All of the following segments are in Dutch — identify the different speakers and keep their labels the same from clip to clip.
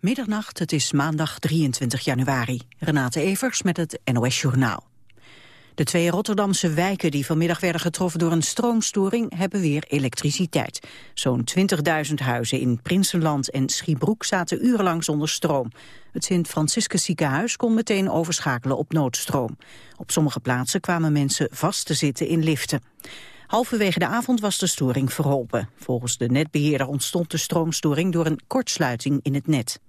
Speaker 1: Middernacht, het is maandag 23 januari. Renate Evers met het NOS Journaal. De twee Rotterdamse wijken die vanmiddag werden getroffen door een stroomstoring hebben weer elektriciteit. Zo'n 20.000 huizen in Prinsenland en Schiebroek zaten urenlang zonder stroom. Het Sint-Franciscus ziekenhuis kon meteen overschakelen op noodstroom. Op sommige plaatsen kwamen mensen vast te zitten in liften. Halverwege de avond was de storing verholpen. Volgens de netbeheerder ontstond de stroomstoring door een kortsluiting in het net.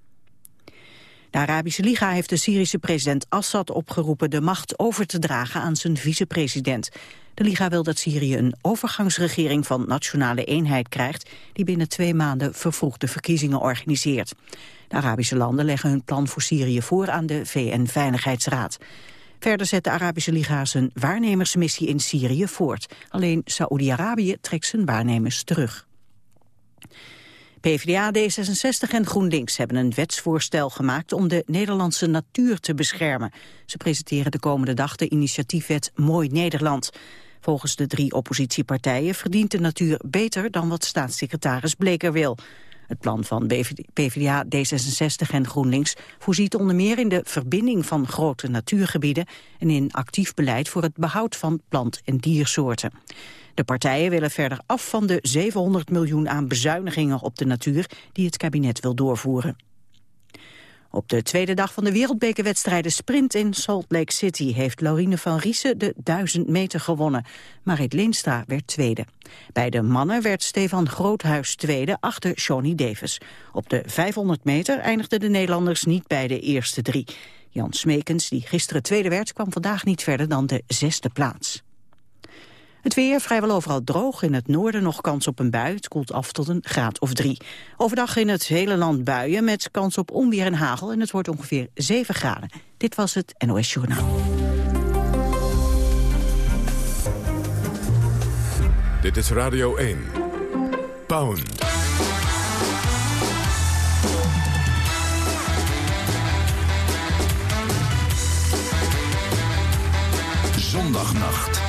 Speaker 1: De Arabische Liga heeft de Syrische president Assad opgeroepen de macht over te dragen aan zijn vicepresident. De Liga wil dat Syrië een overgangsregering van nationale eenheid krijgt die binnen twee maanden vervroegde verkiezingen organiseert. De Arabische landen leggen hun plan voor Syrië voor aan de VN-veiligheidsraad. Verder zet de Arabische Liga zijn waarnemersmissie in Syrië voort. Alleen Saoedi-Arabië trekt zijn waarnemers terug. PvdA, D66 en GroenLinks hebben een wetsvoorstel gemaakt om de Nederlandse natuur te beschermen. Ze presenteren de komende dag de initiatiefwet Mooi Nederland. Volgens de drie oppositiepartijen verdient de natuur beter dan wat staatssecretaris Bleker wil. Het plan van PvdA, D66 en GroenLinks voorziet onder meer in de verbinding van grote natuurgebieden en in actief beleid voor het behoud van plant- en diersoorten. De partijen willen verder af van de 700 miljoen aan bezuinigingen op de natuur die het kabinet wil doorvoeren. Op de tweede dag van de wereldbekerwedstrijden sprint in Salt Lake City heeft Laurine van Riesen de 1000 meter gewonnen. Marit Leenstra werd tweede. Bij de mannen werd Stefan Groothuis tweede achter Shawnee Davis. Op de 500 meter eindigden de Nederlanders niet bij de eerste drie. Jan Smekens, die gisteren tweede werd, kwam vandaag niet verder dan de zesde plaats. Het weer vrijwel overal droog. In het noorden nog kans op een bui. Het koelt af tot een graad of drie. Overdag in het hele land buien met kans op onweer en hagel. En het wordt ongeveer 7 graden. Dit was het NOS Journaal.
Speaker 2: Dit is Radio 1. Pound.
Speaker 3: Zondagnacht.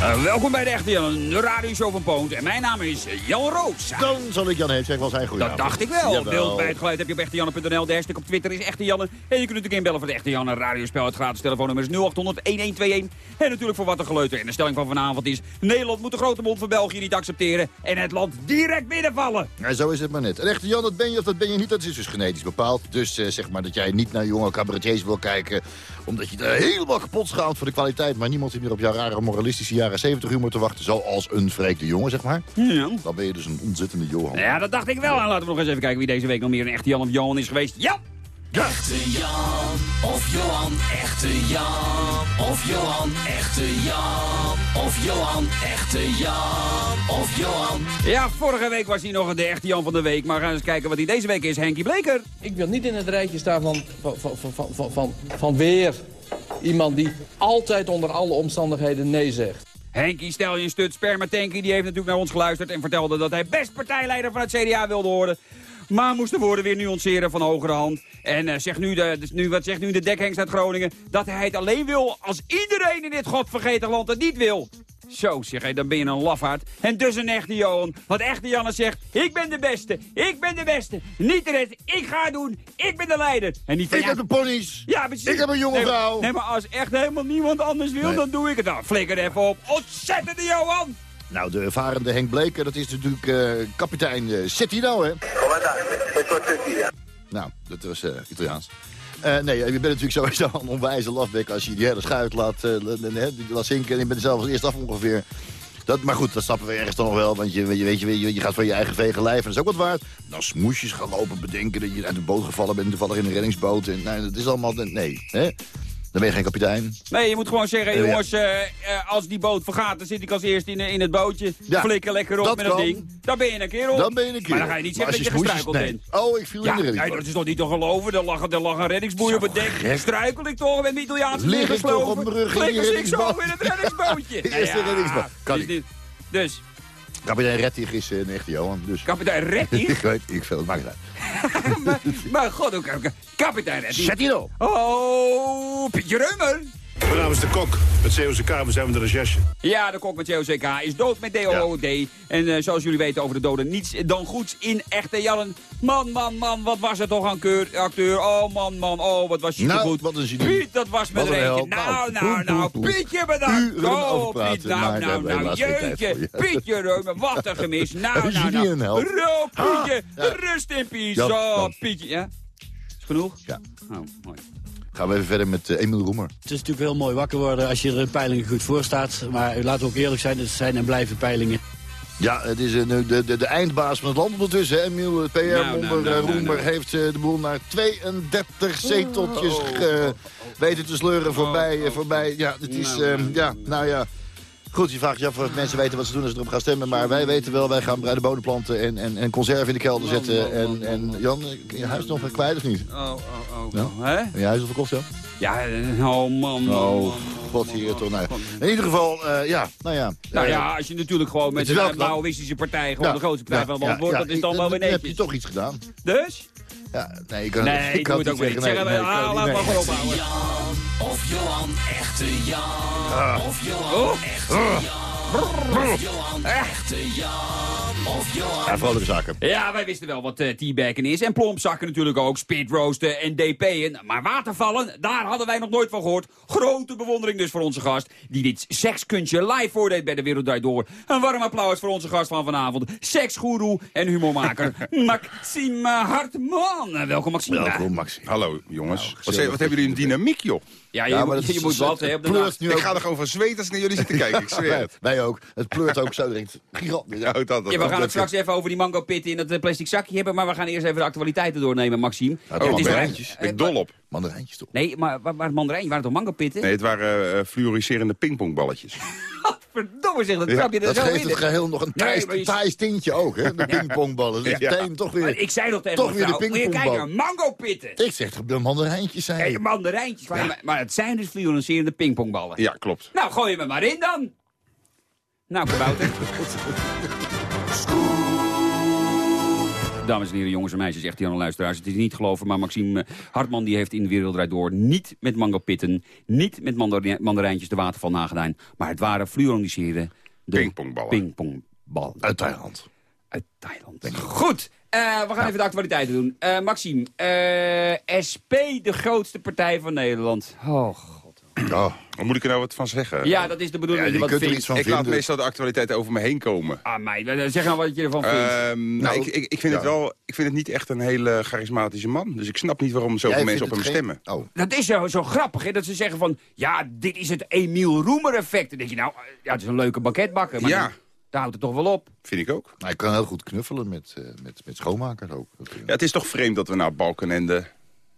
Speaker 4: Uh, welkom bij de Echte Jan, de radioshow van Poont. En mijn naam is Jan Roos.
Speaker 5: Dan zal ik Jan Heemskerk wel zijn.
Speaker 4: Dat dacht ik wel. Beeld bij het geluid heb je op echtejanne.nl. De hashtag op Twitter is Echte Janne. En je kunt natuurlijk inbellen voor de Echte Janne radiospel. Het gratis telefoonnummer is 0800-1121. En natuurlijk voor wat er geleuter. En de stelling van vanavond is... Nederland moet de grote mond van België niet accepteren. En het land direct binnenvallen.
Speaker 5: Ja, zo is het maar net. En Echte Jan, dat ben je of dat ben je niet. Dat is dus genetisch bepaald. Dus uh, zeg maar dat jij niet naar jonge cabaretiers wil kijken. Omdat je er helemaal kapot schaalt voor de kwaliteit. Maar niemand zit meer op jouw rare moralistische jaren 70 humor te wachten. Zoals een vreekte jongen, zeg maar.
Speaker 4: Ja.
Speaker 5: Dan ben je dus een ontzettende Johan.
Speaker 4: Ja, dat dacht ik wel. En laten we nog eens even kijken wie deze week nog meer een echte Jan of Johan is geweest. Ja!
Speaker 3: Ja. Echte Jan of Johan, echte Jan of Johan, echte Jan of Johan, echte Jan of Johan.
Speaker 4: Ja, vorige week was hij nog de echte Jan van de week. Maar we gaan eens kijken wat hij deze week is. Henkie Bleker.
Speaker 6: Ik wil niet in het rijtje staan van, van, van, van, van, van, van weer iemand die altijd onder alle omstandigheden nee zegt.
Speaker 4: Henkie stel je een stut spermatanky, die heeft natuurlijk naar ons geluisterd... en vertelde dat hij best partijleider van het CDA wilde worden. Maar moest de woorden weer nuanceren van hogere hand. En uh, zegt nu, de, dus nu, wat zegt nu de dekhengst uit Groningen? Dat hij het alleen wil als iedereen in dit godvergeten land het niet wil. Zo zeg, dan ben je een lafaard. En dus een echte Johan. Wat echte Janne zegt, ik ben de beste, ik ben de beste. Niet de rest, ik ga het doen, ik ben de leider. En niet van,
Speaker 5: ik
Speaker 4: ja,
Speaker 5: heb de ponies.
Speaker 4: Ja, precies.
Speaker 5: Ik heb een jonge
Speaker 4: nee,
Speaker 5: vrouw.
Speaker 4: Nee, maar als echt helemaal niemand anders wil,
Speaker 5: Nee.
Speaker 4: dan doe ik het dan. Flikker even op. Ontzettende Johan!
Speaker 5: Nou, de ervarende Henk Bleker, dat is natuurlijk eh, kapitein uh, Cettino, hè? Nou, dat was eh, Italiaans. Eh, nee, je bent natuurlijk sowieso een onwijze lafbek als je die hele schuit laat, la- la- die laat zinken. En je bent zelf als eerst af ongeveer. Dat, maar goed, dat snappen we ergens dan nog wel. Want je, je, weet, je, je, gaat van je eigen vege lijf en dat is ook wat waard. Dan smoesjes gaan lopen bedenken dat je uit de boot gevallen bent. Toevallig in een reddingsboot. En, nou, dat is allemaal... Nee, hè? Dan ben je geen kapitein.
Speaker 4: Nee, je moet gewoon zeggen,
Speaker 5: Ja.
Speaker 4: jongens, eh, eh, als die boot vergaat, dan zit ik als eerste in, in het bootje.
Speaker 5: Ja,
Speaker 4: Flikker lekker op
Speaker 5: dat
Speaker 4: met dat ding. Dan ben je een kerel.
Speaker 5: Dan ben je een keer.
Speaker 4: Maar dan ga je niet zeggen dat je gestruikeld bent.
Speaker 5: Oh, ik viel
Speaker 4: Ja,
Speaker 5: in de
Speaker 4: nee, dat is toch niet te geloven? Er lag, er lag een reddingsboei op het dek.
Speaker 5: gek.
Speaker 4: Struikel ik toch met mijn Italiaanse
Speaker 5: Lig ik toch op mijn rug in
Speaker 4: ik zo in het reddingsbootje.
Speaker 5: Eerste reddingsboot. Kan
Speaker 4: dus,
Speaker 5: niet.
Speaker 4: dus,
Speaker 5: Kapitein Rettig is een echte Johan, dus...
Speaker 4: Kapitein Rettig?
Speaker 5: ik weet, ik veel, het maakt niet uit.
Speaker 4: maar, maar god, ook, kapitein Rettig.
Speaker 5: Zet hij op.
Speaker 4: Oh, Pietje.
Speaker 7: Mijn naam is de Kok. Met COCK, we zijn van de recherche.
Speaker 4: Ja, de kok met COCK is dood met DOOD. En eh, zoals jullie weten over de doden, niets dan goeds in echte Jan. Man, man, man, wat was het toch een keur, acteur. Oh, man, man, oh, wat was je
Speaker 5: Nou,
Speaker 4: goed.
Speaker 5: wat een genie.
Speaker 4: Piet, dat was met
Speaker 5: held.
Speaker 4: Nou,
Speaker 5: Nou,
Speaker 4: nou, nou. Pietje bedankt. Oh, Piet, nou, nou, nou, jeetje.
Speaker 5: ja.
Speaker 4: Pietje Reumer, wat een gemis. Nou, nou, nou.
Speaker 5: held.
Speaker 4: Ro, Pietje,
Speaker 5: ja.
Speaker 4: rust in peace.
Speaker 5: Ja,
Speaker 4: Zo. Pietje, ja? Is genoeg?
Speaker 5: Ja.
Speaker 4: Oh, mooi.
Speaker 5: Gaan we even verder met eh, Emiel Roemer.
Speaker 8: Het is natuurlijk heel mooi wakker worden als je er in peilingen goed voor staat. Maar laten we ook eerlijk zijn, het zijn en blijven peilingen.
Speaker 5: Ja, het is een, de, de, de eindbaas van het land ondertussen. Emiel, het PR-wonder
Speaker 4: Nou, nou, nou, nou,
Speaker 5: Roemer
Speaker 4: nou.
Speaker 5: heeft eh, de boel naar 32 zeteltjes ge- weten te sleuren voorbij. eh, voorbij. Ja, het is, eh,
Speaker 4: nou,
Speaker 5: ja, nou ja. Goed, je vraagt je af of mensen weten wat ze doen als ze erop gaan stemmen. Maar wij weten wel, wij gaan bruine bonen planten en, en, en conserven in de kelder zetten. En, en Jan, eh, je huis nog kwijt of niet?
Speaker 4: Oh, oh, oh.
Speaker 5: Ja.
Speaker 4: Hè?
Speaker 5: Je huis al verkocht, Jan?
Speaker 4: Ja, eh, oh man,
Speaker 5: Oh,
Speaker 4: man.
Speaker 5: god hier toch. Nou, in ieder geval, eh, ja, nou ja.
Speaker 4: Nou
Speaker 5: Eh,
Speaker 4: ja, als je natuurlijk gewoon met een
Speaker 5: knap.
Speaker 4: Maoïstische partij gewoon
Speaker 5: ja,
Speaker 4: de grootste partij
Speaker 5: ja,
Speaker 4: van het land wordt, dat is dan wel weer
Speaker 5: dan heb
Speaker 4: netjes.
Speaker 5: je toch iets gedaan.
Speaker 4: Dus?
Speaker 5: Ja, nee, ik kan,
Speaker 4: Nee,
Speaker 5: ik
Speaker 4: doe
Speaker 5: kan
Speaker 4: het ook weer niet.
Speaker 5: zeggen.
Speaker 4: Zeg,
Speaker 5: nee, nee,
Speaker 4: ah, laat maar gewoon ophouden.
Speaker 3: Of Johan, echte Jan.
Speaker 5: Ah.
Speaker 3: Of Johan, echte Jan. Echte Jan. Of Johan.
Speaker 5: Ja, vrolijke zaken.
Speaker 4: Ja, wij wisten wel wat uh, teabaggen is. En plompzakken natuurlijk ook, speedroosten en DP'en. Maar watervallen, daar hadden wij nog nooit van gehoord. Grote bewondering dus voor onze gast, die dit sekskunstje live voordeed bij de Wereld Door. Een warm applaus voor onze gast van vanavond, seksgoeroe en humormaker Maxime Hartman. Welkom Maxime.
Speaker 5: Welkom, Maxi.
Speaker 9: Hallo jongens.
Speaker 5: Nou,
Speaker 9: wat, wat hebben jullie een dynamiek joh.
Speaker 4: Ja, je,
Speaker 5: Ja, maar
Speaker 4: moet,
Speaker 5: is-
Speaker 4: je moet wat,
Speaker 5: nu
Speaker 9: Ik
Speaker 5: ook-
Speaker 9: ga er gewoon van zweten als ik naar jullie zit te kijken. Ik zweer
Speaker 5: wij,
Speaker 9: het.
Speaker 5: wij ook. Het pleurt ook zo direct. Gigantisch.
Speaker 9: Ja, dat, dat,
Speaker 4: Ja, we gaan het straks even over die mango pitten in dat eh, plastic zakje hebben. Maar we gaan eerst even de actualiteiten doornemen, Maxime.
Speaker 5: Ja,
Speaker 4: Het is
Speaker 9: ik dol op.
Speaker 5: Mandarijntjes toch?
Speaker 4: Nee, maar waar, waar het mandarijn? Waren het toch mango pitten?
Speaker 9: Nee, het waren eh, fluoriserende pingpongballetjes.
Speaker 4: Verdomme zeg, dat
Speaker 9: Ja,
Speaker 4: trap je er
Speaker 5: Dat
Speaker 4: zo
Speaker 5: geeft
Speaker 4: in.
Speaker 5: het geheel nog een
Speaker 4: Nee,
Speaker 5: Thais,
Speaker 4: maar je-
Speaker 5: Thais tintje ook, hè? De pingpongballen. Dus
Speaker 9: Ja.
Speaker 5: toch
Speaker 4: Maar
Speaker 5: weer...
Speaker 4: ik zei nog tegen
Speaker 5: Toch weer de
Speaker 4: vrouw, moet je
Speaker 5: pingpongbal.
Speaker 4: kijken, mango pitten.
Speaker 5: Ik zeg toch, de mandarijntjes zijn.
Speaker 4: Hey, mandarijntjes. Maar, maar het zijn dus fluoriserende pingpongballen.
Speaker 9: Ja, klopt.
Speaker 4: Nou, gooi je me maar in dan. Nou, kabouter. Dames en heren, jongens en meisjes, echt Jan luisteraars. Het is niet te geloven, maar Maxime Hartman die heeft in de wereld draait door niet met mango pitten, niet met mandari- mandarijntjes de waterval nagedaan, maar het waren fluoriserende de
Speaker 9: Pingpongballen.
Speaker 4: pingpongballen.
Speaker 5: Uit Thailand.
Speaker 4: Uit Thailand. Goed, eh, we gaan even de actualiteiten doen. Eh, Maxime, eh, SP de grootste partij van Nederland. Oh, god.
Speaker 5: Oh,
Speaker 9: Wat moet ik er nou wat van zeggen?
Speaker 4: Ja, dat is de bedoeling
Speaker 5: ja,
Speaker 4: je wat
Speaker 5: kunt er iets van
Speaker 9: ik laat meestal de actualiteiten over me heen komen.
Speaker 4: Ah, meid, eh, zeg nou wat je ervan vindt.
Speaker 9: Ehm, nou, ik, ik, ik, vind het wel, ik vind het niet echt een hele charismatische man. Dus ik snap niet waarom zoveel
Speaker 5: Jij
Speaker 9: mensen op hem stemmen.
Speaker 5: Oh,
Speaker 4: Dat is zo, zo grappig, hè? Dat ze zeggen van... Ja, dit is het Emiel Roemer effect. Dan denk je, nou, eh, ja, het is een leuke banketbakker. Maar
Speaker 9: Ja.
Speaker 4: dan- daar houdt het toch wel op.
Speaker 9: Vind ik ook.
Speaker 5: hij kan heel goed knuffelen met, eh, met, met schoonmakers ook.
Speaker 9: Ja, het is toch vreemd dat we naar Balkenende...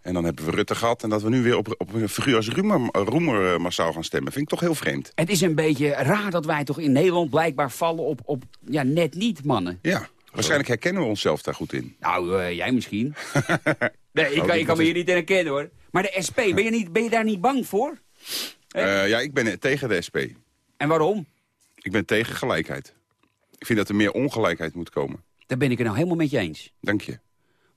Speaker 9: en dan hebben we Rutte gehad... en dat we nu weer op, op een figuur als Roemer, Roemer eh, massaal gaan stemmen. Vind ik toch heel vreemd.
Speaker 4: Het is een beetje raar dat wij toch in Nederland blijkbaar vallen op... op ja, net niet, mannen.
Speaker 9: Ja, waarschijnlijk herkennen we onszelf daar goed in.
Speaker 4: Nou, eh, jij misschien. nee, ik,
Speaker 5: Oh,
Speaker 4: ik kan me hier niet in herkennen, hoor. Maar de SP, ben je, niet, ben je daar niet bang voor?
Speaker 9: Eh, ja, ik ben tegen de SP.
Speaker 4: En waarom?
Speaker 9: Ik ben tegen gelijkheid. Ik vind dat er meer ongelijkheid moet komen.
Speaker 4: Daar ben ik het nou helemaal met je eens.
Speaker 9: Dank je.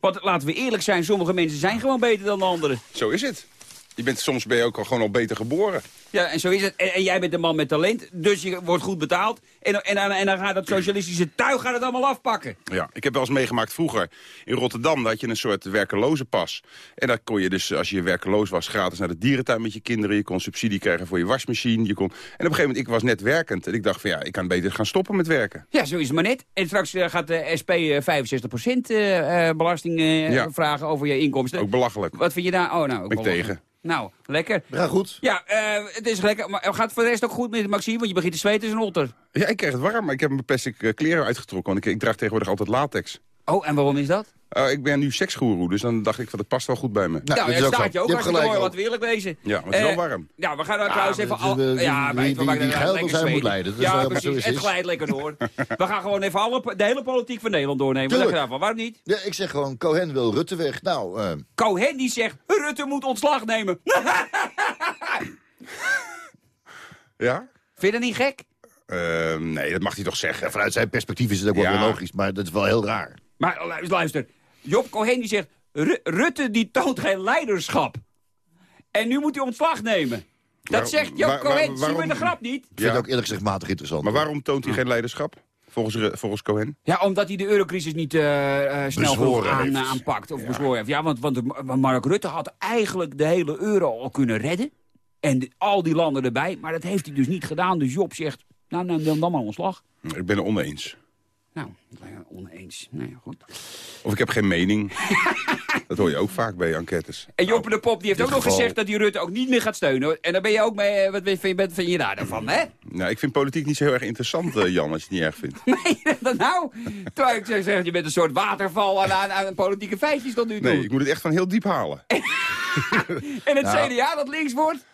Speaker 4: Want laten we eerlijk zijn, sommige mensen zijn gewoon beter dan de anderen.
Speaker 9: Zo is het. Je bent, soms ben je ook al gewoon al beter geboren.
Speaker 4: Ja, en zo is het. En, en jij bent een man met talent, dus je wordt goed betaald. En, en, en, dan gaat dat socialistische tuig gaat het allemaal afpakken.
Speaker 9: Ja, ik heb wel eens meegemaakt vroeger in Rotterdam. Had je een soort werkeloze pas. En daar kon je dus, als je werkeloos was, gratis naar de dierentuin met je kinderen. Je kon subsidie krijgen voor je wasmachine. Je kon... En op een gegeven moment, ik was net werkend. En ik dacht van ja, ik kan beter gaan stoppen met werken.
Speaker 4: Ja, zo is het maar net. En straks eh, gaat de SP eh, 65% eh, belasting vragen over je inkomsten.
Speaker 9: Ook belachelijk.
Speaker 4: Wat vind je daar? Oh, nou, ook
Speaker 9: ik tegen.
Speaker 4: Nou, lekker.
Speaker 5: Ja, goed.
Speaker 4: Ja, eh, het is lekker. Maar gaat het voor de rest ook goed met Maxime? Want je begint te zweten als een otter.
Speaker 9: Ja, ik kreeg het warm, maar ik heb mijn plastic eh, kleren uitgetrokken. Want ik, ik draag tegenwoordig altijd latex.
Speaker 4: Oh, en waarom is dat?
Speaker 9: Eh, ik ben nu seksgoeroe, dus dan dacht ik van dat past wel goed bij me.
Speaker 4: Nou,
Speaker 5: dat
Speaker 4: ja, staat je ook
Speaker 5: Je hebt
Speaker 4: hartstikke
Speaker 5: gelijk
Speaker 4: mooi,
Speaker 5: ook.
Speaker 4: laten we eerlijk wezen.
Speaker 9: Ja, maar het is
Speaker 4: Eh,
Speaker 9: wel warm.
Speaker 4: Ja, we gaan nou trouwens even... al,
Speaker 5: eh,
Speaker 4: ja, er
Speaker 5: geil
Speaker 4: lekker
Speaker 5: wil zijn, moet leiden. Dat is
Speaker 4: Ja, precies.
Speaker 5: zo is
Speaker 4: Het glijdt lekker door. we gaan gewoon even alle, de hele politiek van Nederland doornemen. Wat daarvan? Waarom niet?
Speaker 5: Ja, ik zeg gewoon, Cohen wil Rutte weg. Nou, eh,
Speaker 4: Cohen die zegt, Rutte moet ontslag nemen.
Speaker 9: Ja?
Speaker 4: Vind je dat niet gek?
Speaker 9: Eh, nee, dat mag hij toch zeggen.
Speaker 5: Vanuit zijn perspectief is het ook wel
Speaker 9: Ja.
Speaker 5: logisch, maar dat is wel heel raar.
Speaker 4: Maar lu- luister, Job Cohen die zegt... "Ru- Rutte die toont geen leiderschap. En nu moet hij ontslag nemen. Dat
Speaker 9: Waar-
Speaker 4: zegt Job
Speaker 9: waar- waar-
Speaker 4: Cohen. Zie
Speaker 9: waarom-
Speaker 4: de grap niet?
Speaker 5: Ik vind het
Speaker 9: Ja.
Speaker 5: ook eerlijk gezegd matig interessant.
Speaker 9: Maar waarom toont hij geen leiderschap? Volgens, volgens Cohen?
Speaker 4: Ja, omdat hij de eurocrisis niet eh, eh, snel genoeg aan, eh, aanpakt. Of bezworen heeft. Ja, want, want Mark Rutte had eigenlijk de hele euro al kunnen redden. En de- al die landen erbij. Maar dat heeft hij dus niet gedaan. Dus Job zegt, nou, nou dan, dan maar ontslag.
Speaker 9: Ik ben het oneens.
Speaker 4: Nou, oneens. Nee, goed.
Speaker 9: Of ik heb geen mening. dat hoor je ook vaak bij enquêtes.
Speaker 4: En Joppe de Pop die heeft
Speaker 5: in
Speaker 4: ook nog gezegd dat hij Rutte ook niet meer gaat steunen. En daar ben je ook mee, eh, wat vind je, vind je daar dan van, hè?
Speaker 9: Nou, ik vind politiek niet zo heel erg interessant, eh, Jan, als je het niet erg vindt.
Speaker 4: Nee, dat nou? Terwijl ik zeggen, je bent een soort waterval aan, aan, aan politieke feitjes tot nu toe.
Speaker 9: Nee, ik moet het echt van heel diep halen.
Speaker 4: En het
Speaker 5: Nou.
Speaker 4: CDA dat links wordt?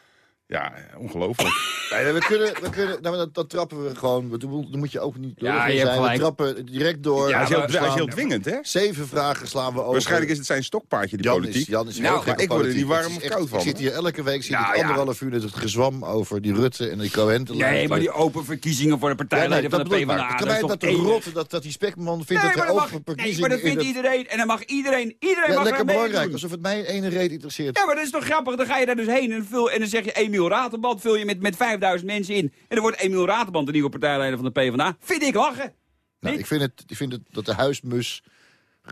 Speaker 9: Ja, ongelooflijk.
Speaker 5: Nee, we kunnen, we kunnen, nou, dat, dat trappen we gewoon. Dat moet- Dan moet je ook niet door
Speaker 4: Ja, je
Speaker 5: zijn. We trappen direct door.
Speaker 9: hij, is
Speaker 5: We
Speaker 9: heel, hij is heel
Speaker 5: slaan-
Speaker 9: dwingend, hè?
Speaker 5: Zeven vragen slaan we over.
Speaker 9: Waarschijnlijk is het zijn stokpaardje, die
Speaker 5: Jan
Speaker 9: politiek.
Speaker 5: Is, Jan is
Speaker 4: Nou,
Speaker 5: heel
Speaker 9: maar
Speaker 5: op
Speaker 9: ik word er niet warm of koud van,
Speaker 5: Ik zit hier elke week zit
Speaker 4: Nou,
Speaker 5: ik
Speaker 4: ja.
Speaker 5: anderhalf uur net het gezwam over die Rutte en die Cohen
Speaker 4: Nee, maar die open verkiezingen voor de
Speaker 5: Ja, dat
Speaker 4: van de. PvdA.
Speaker 5: Kan
Speaker 4: dat
Speaker 5: mij
Speaker 4: is
Speaker 5: dat dat, dat die Spekman vindt
Speaker 4: Nee,
Speaker 5: dat er open
Speaker 4: mag, nee,
Speaker 5: verkiezingen...
Speaker 4: maar dat
Speaker 5: in
Speaker 4: vindt iedereen. En dan mag iedereen, iedereen
Speaker 5: Ja,
Speaker 4: mag
Speaker 5: lekker belangrijk. Alsof het mij ene reet interesseert.
Speaker 4: Ja, maar dat is toch grappig? Dan ga je daar dus heen en, vul, en dan zeg je Emiel Raterband, vul je met, met 5000 mensen in. En dan wordt Emiel Raterband de nieuwe partijleider van de PvdA. Vind ik lachen.
Speaker 5: Nou, ik, vind het, ik vind het dat de huismus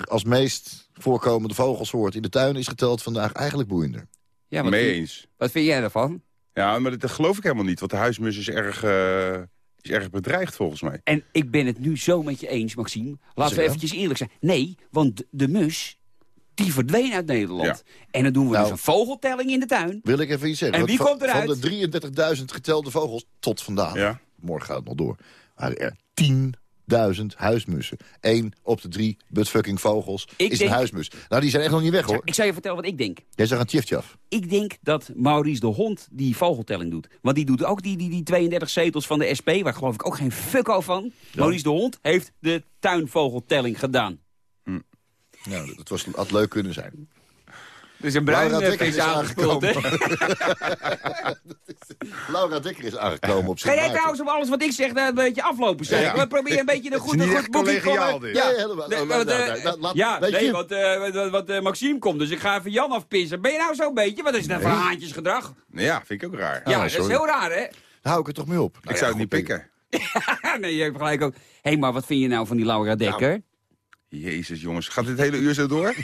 Speaker 5: als meest voorkomende vogelsoort in de tuin is geteld vandaag eigenlijk boeiender.
Speaker 4: Ja, wat,
Speaker 9: Mee
Speaker 4: vind,
Speaker 9: eens.
Speaker 4: wat vind jij ervan?
Speaker 9: Ja, maar dat, dat geloof ik helemaal niet. Want de huismus is erg, eh, is erg bedreigd, volgens mij.
Speaker 4: En ik ben het nu zo met je eens, Maxime. Laten we
Speaker 5: je
Speaker 4: eventjes eerlijk zijn. Nee, want de, de mus, die verdween uit Nederland.
Speaker 9: Ja.
Speaker 4: En dan doen we
Speaker 5: Nou.
Speaker 4: dus een vogeltelling in de tuin.
Speaker 5: Wil ik even iets zeggen.
Speaker 4: En wie komt eruit?
Speaker 5: Van de 33.000 getelde vogels tot vandaag,
Speaker 9: Ja.
Speaker 5: morgen gaat het nog door, waren er 10.000 huismussen. Eén op de drie buttfucking vogels
Speaker 4: Ik
Speaker 5: is
Speaker 4: denk-
Speaker 5: een huismus. Nou, die zijn echt nog niet weg, hoor.
Speaker 4: Ik zal je vertellen wat ik denk.
Speaker 5: Jij zegt een tjiftjaf.
Speaker 4: Ik denk dat Maurice de Hond die vogeltelling doet. Want die doet ook die, die, die 32 zetels van de SP, waar geloof ik ook geen fuck over van. Maurice de Hond heeft de tuinvogeltelling gedaan.
Speaker 5: Nou, dat was, had leuk kunnen zijn.
Speaker 4: Dus een
Speaker 5: Laura
Speaker 4: bruin
Speaker 5: Dekker
Speaker 4: vis
Speaker 5: is
Speaker 4: hè?
Speaker 5: Laura Dekker is aangekomen op
Speaker 4: Ga
Speaker 5: zijn
Speaker 4: jij trouwens op alles wat ik zeg een beetje aflopen zeggen?
Speaker 9: Ja.
Speaker 4: We proberen een beetje een goed, een goed boekje komen.
Speaker 5: Ja, helemaal.
Speaker 4: Nee,
Speaker 5: Nou, nou,
Speaker 4: eh,
Speaker 5: nou, nou,
Speaker 4: ja, nee, want, eh, wat, wat, eh, Maxime komt, dus ik ga even Jan afpissen. Ben je nou zo'n beetje? Wat is dat voor haantjesgedrag?
Speaker 9: Nou ja, vind ik ook raar.
Speaker 4: ja, dat is heel raar, hè?
Speaker 5: Daar hou ik er toch mee op. Nou
Speaker 9: ik
Speaker 5: ja,
Speaker 9: zou het niet
Speaker 5: goed,
Speaker 9: pikken.
Speaker 4: nee, je hebt gelijk ook. Hé, maar wat vind je nou van die Laura Dekker?
Speaker 9: Jezus, jongens. Gaat dit hele uur zo door?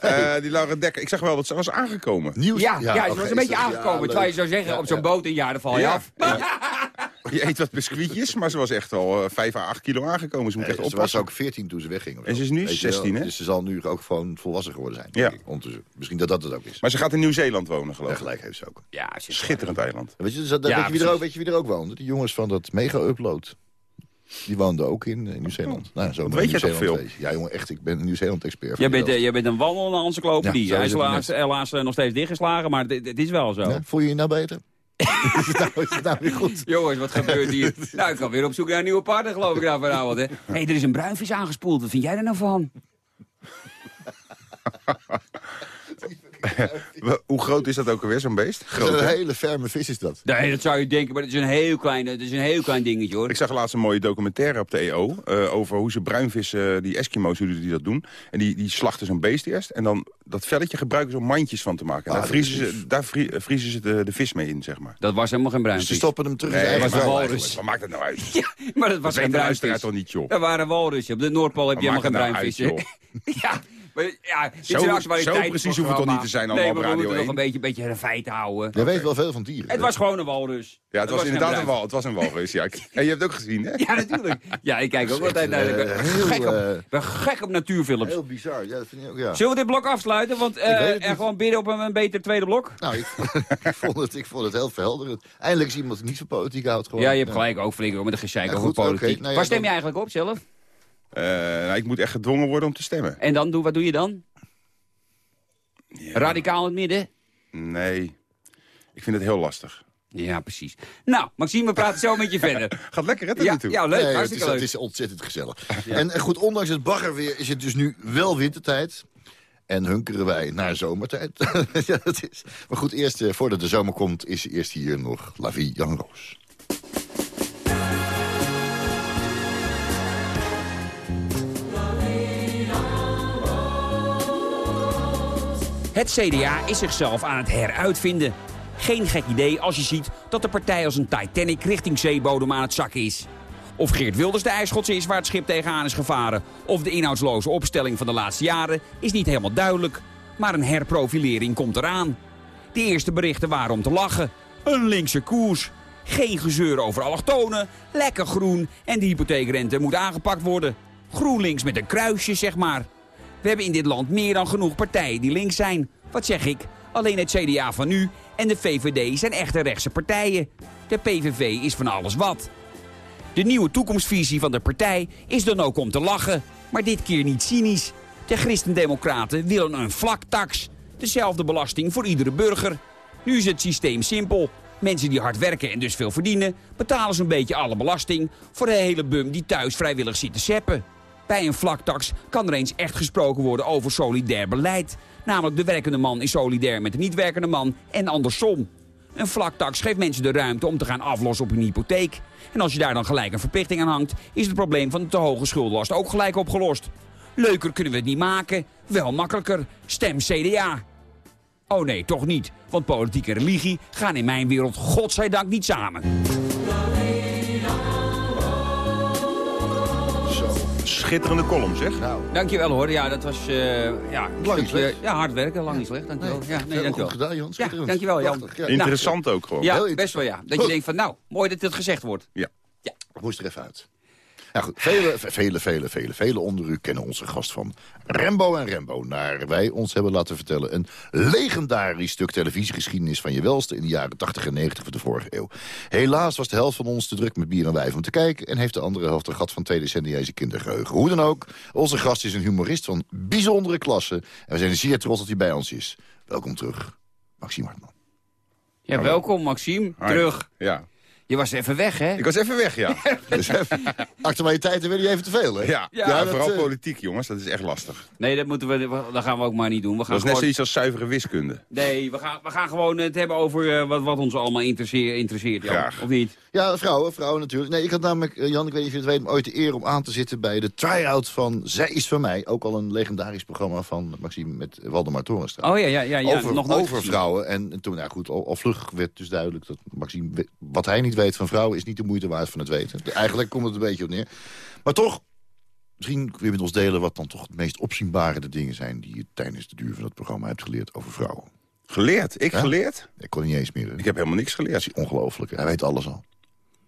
Speaker 9: Eh, die Laura Dekker. Ik zag wel dat ze was aangekomen.
Speaker 5: Nieuws.
Speaker 4: Ja, ja, ze was een beetje aangekomen.
Speaker 5: ja,
Speaker 4: terwijl je zou zeggen,
Speaker 5: Ja,
Speaker 4: op zo'n
Speaker 5: ja.
Speaker 4: boot in jaar, dan val je
Speaker 9: Ja.
Speaker 4: af.
Speaker 9: Je eet wat biscuitjes, maar ze was echt al eh, 5 à 8 kilo aangekomen. Ze moet
Speaker 5: Nee,
Speaker 9: echt
Speaker 5: ze was ook 14 toen ze wegging.
Speaker 9: En ze is nu
Speaker 5: Weet je wel.
Speaker 9: 16, hè?
Speaker 5: Dus ze zal nu ook gewoon volwassen geworden zijn.
Speaker 9: Ja.
Speaker 5: denk ik, ondertussen. Misschien dat dat het ook is.
Speaker 9: Maar ze gaat in Nieuw-Zeeland wonen, geloof
Speaker 5: Ja,
Speaker 9: ik.
Speaker 5: gelijk heeft ze ook.
Speaker 4: Ja,
Speaker 9: Schitterend eiland.
Speaker 5: Weet je, dus dat,
Speaker 4: Ja,
Speaker 5: weet, je wie er ook, weet je wie er ook woonde? Die jongens van dat mega-upload. Die woonden ook in eh, Nieuw-Zeeland. Nou, zo
Speaker 9: weet je toch veel?
Speaker 5: Ja, jongen, echt. Ik ben een Nieuw-Zeeland-expert.
Speaker 4: Jij bent, jij bent een wandelende encyclopedie.
Speaker 5: Ja,
Speaker 4: Hij
Speaker 5: is
Speaker 4: helaas, eh, nog steeds dichtgeslagen, maar het is wel zo.
Speaker 5: Ja, voel je je nou beter? is, het nou, is het nou weer goed?
Speaker 4: Jongens, wat gebeurt hier? nou, ik ga weer op zoek naar een nieuwe partner, geloof ik, nou vanavond. Hé, hey, er is een bruinvis aangespoeld. Wat vind jij er nou van?
Speaker 9: Hoe groot is dat ook alweer, zo'n beest?
Speaker 5: Dat is een
Speaker 9: hè?
Speaker 5: hele ferme vis is dat.
Speaker 4: Nee, dat zou je denken, maar het is een heel klein, het is een heel klein dingetje, hoor.
Speaker 9: Ik zag laatst een mooie documentaire op de EO... eh, over hoe ze bruinvissen, die Eskimo's, hoe die dat doen. En die, die slachten zo'n beest eerst. En dan dat velletje gebruiken ze om mandjes van te maken. En
Speaker 5: Ah,
Speaker 9: daar
Speaker 5: dat
Speaker 9: vriezen
Speaker 5: is
Speaker 9: ze, daar vrie- eh, vriezen ze de, de vis mee in, zeg maar.
Speaker 4: Dat was helemaal geen
Speaker 5: Dus ze
Speaker 4: bruinvis.
Speaker 5: stoppen hem terug in
Speaker 9: Nee,
Speaker 4: was een walrus.
Speaker 9: Wat maakt het nou uit?
Speaker 4: Ja, maar dat was
Speaker 9: Dat
Speaker 4: geen bruinvis.
Speaker 9: toch niet, joh?
Speaker 4: Dat waren walrussen. Op de Noordpool heb je helemaal geen
Speaker 9: nou
Speaker 4: bruinvis. ja, maar ja, dit
Speaker 9: Zo-
Speaker 4: is een actualiteitsprogramma.
Speaker 9: zo precies hoeft het toch niet te zijn allemaal
Speaker 4: Nee,
Speaker 9: op
Speaker 4: maar we
Speaker 9: Radio
Speaker 4: moeten nog
Speaker 9: 1?
Speaker 4: een beetje, beetje een feit houden.
Speaker 5: Jij weet wel veel van dieren.
Speaker 4: Het was gewoon een walrus.
Speaker 9: Ja, het was, inderdaad een wal. Het was een walrus, ja. En je hebt het ook gezien, hè?
Speaker 4: Ja, natuurlijk. Ja, ik kijk ook altijd naar. Ik ben,
Speaker 5: eh, heel,
Speaker 4: gek op,
Speaker 5: eh,
Speaker 4: gek op natuurfilms.
Speaker 5: Heel bizar. Ja, dat vind ik ook, ja.
Speaker 4: Zullen we dit blok afsluiten? Want eh,
Speaker 5: weet het
Speaker 4: en gewoon bidden op een, een beter tweede blok?
Speaker 5: Nou, ik, ik, vond het, ik vond het heel verhelderend. Eindelijk is iemand die niet van politiek houdt. Gewoon.
Speaker 4: Ja, je hebt gelijk ook flink met een gezeik
Speaker 5: Ja,
Speaker 4: over
Speaker 5: goed,
Speaker 4: politiek.
Speaker 5: Nou ja,
Speaker 4: Waar stem je eigenlijk op zelf?
Speaker 9: Eh, nou, ik moet echt gedwongen worden om te stemmen.
Speaker 4: En dan, doe, wat doe je dan? Radicaal in het midden?
Speaker 9: Nee, ik vind het heel lastig.
Speaker 4: Ja, precies. Nou, Maxime, we praten zo met je verder.
Speaker 9: Gaat lekker, hè, tot
Speaker 4: Ja,
Speaker 9: nu toe?
Speaker 4: ja, leuk.
Speaker 5: Nee, het, is,
Speaker 4: hartstikke leuk.
Speaker 5: het is ontzettend gezellig. En, en goed, ondanks het baggerweer is het dus nu wel wintertijd. En hunkeren wij naar zomertijd. ja, dat is. Maar goed, eerst, eh, voordat de zomer komt, is eerst hier nog La Vie Jan Roos.
Speaker 4: Het CDA is zichzelf aan het heruitvinden. Geen gek idee als je ziet dat de partij als een Titanic richting zeebodem aan het zakken is. Of Geert Wilders de ijsschots is waar het schip tegenaan is gevaren... of de inhoudsloze opstelling van de laatste jaren is niet helemaal duidelijk. Maar een herprofilering komt eraan. De eerste berichten waren om te lachen. Een linkse koers. Geen gezeur over allochtonen. Lekker groen. En de hypotheekrente moet aangepakt worden. GroenLinks met een kruisje, zeg maar. We hebben in dit land meer dan genoeg partijen die links zijn. Wat zeg ik? Alleen het CDA van nu en de VVD zijn echte rechtse partijen. De PVV is van alles wat. De nieuwe toekomstvisie van de partij is dan ook om te lachen. Maar dit keer niet cynisch. De christendemocraten willen een vlaktax. Dezelfde belasting voor iedere burger. Nu is het systeem simpel. Mensen die hard werken en dus veel verdienen... betalen zo'n beetje alle belasting... voor de hele bum die thuis vrijwillig zit te seppen. Bij een vlaktax kan er eens echt gesproken worden over solidair beleid. Namelijk de werkende man is solidair met de niet werkende man en andersom. Een vlaktax geeft mensen de ruimte om te gaan aflossen op hun hypotheek. En als je daar dan gelijk een verplichting aan hangt... is het probleem van de te hoge schuldenlast ook gelijk opgelost. Leuker kunnen we het niet maken, wel makkelijker. Stem CDA. Oh nee, toch niet. Want politiek en religie gaan in mijn wereld godzijdank niet samen.
Speaker 9: Schitterende column, zeg.
Speaker 5: Nou,
Speaker 4: Dankjewel hoor. Ja, dat was eh, ja,
Speaker 5: Lang niet
Speaker 4: stukje-
Speaker 5: slecht.
Speaker 4: Ja, hard werken. Lang niet slecht. Dankjewel.
Speaker 5: Nee,
Speaker 4: ja,
Speaker 5: heel
Speaker 4: nee,
Speaker 5: goed
Speaker 4: dankjewel.
Speaker 5: gedaan, Jan.
Speaker 4: Ja,
Speaker 5: Schitterend.
Speaker 4: dankjewel Jan.
Speaker 5: Prachtig, ja.
Speaker 9: Interessant ook gewoon.
Speaker 4: Ja, best wel ja. Dat je
Speaker 5: Goed.
Speaker 4: denkt van nou, mooi dat dit gezegd wordt.
Speaker 9: Ja.
Speaker 5: Ik moest er even uit. Nou goed, vele, vele, vele, vele, vele onder u kennen onze gast van Rembo en Rembo. Naar wij ons hebben laten vertellen een legendarisch stuk televisiegeschiedenis van je welste in de jaren 80 en 90 van de vorige eeuw. Helaas was de helft van ons te druk met bier en wijf om te kijken en heeft de andere helft een gat van twee decennia zijn kindergeheugen. Hoe dan ook, onze gast is een humorist van bijzondere klasse en we zijn zeer trots dat hij bij ons is. Welkom terug, Maxime Hartman.
Speaker 4: Ja, welkom Maxime. Terug.
Speaker 9: Ja.
Speaker 4: Je was even weg hè?
Speaker 9: Ik was even weg, ja.
Speaker 5: Dus even, actualiteiten wil je even te veel, hè?
Speaker 9: Ja,
Speaker 4: Ja,
Speaker 9: ja, vooral
Speaker 5: eh,
Speaker 9: politiek, jongens. Dat is echt lastig.
Speaker 4: Nee, dat, moeten we, dat gaan we ook maar niet doen. We gaan
Speaker 9: Dat is net zoiets als zuivere wiskunde.
Speaker 4: Nee, we gaan, we gaan gewoon het hebben over eh, wat, wat ons allemaal interesseert, interesseert Jan.
Speaker 9: Graag.
Speaker 4: Of niet?
Speaker 5: Ja, vrouwen, vrouwen natuurlijk. Nee, ik had namelijk, eh, Jan, ik weet niet of je het weet... maar ooit de eer om aan te zitten bij de try-out van Zij is van mij. Ook al een legendarisch programma van Maxime met Waldemar Torenstra.
Speaker 4: Oh ja, ja, ja. ja
Speaker 5: over
Speaker 4: nog nooit
Speaker 5: over vrouwen. En, en toen, nou goed, al, al vlug werd dus duidelijk dat Maxime... wat hij niet weet van vrouwen is niet de moeite waard van het weten. Eigenlijk komt het een beetje op neer. Maar toch, misschien kun je met ons delen... wat dan toch het meest opzienbare de dingen zijn... die je tijdens de duur van het programma hebt geleerd over vrouwen.
Speaker 9: Geleerd? Ik
Speaker 5: Ja?
Speaker 9: geleerd?
Speaker 5: Ik kon niet eens meer.
Speaker 9: Ik heb helemaal niks
Speaker 5: Dat
Speaker 9: geleerd.
Speaker 5: ongelooflijk. Hij weet alles al.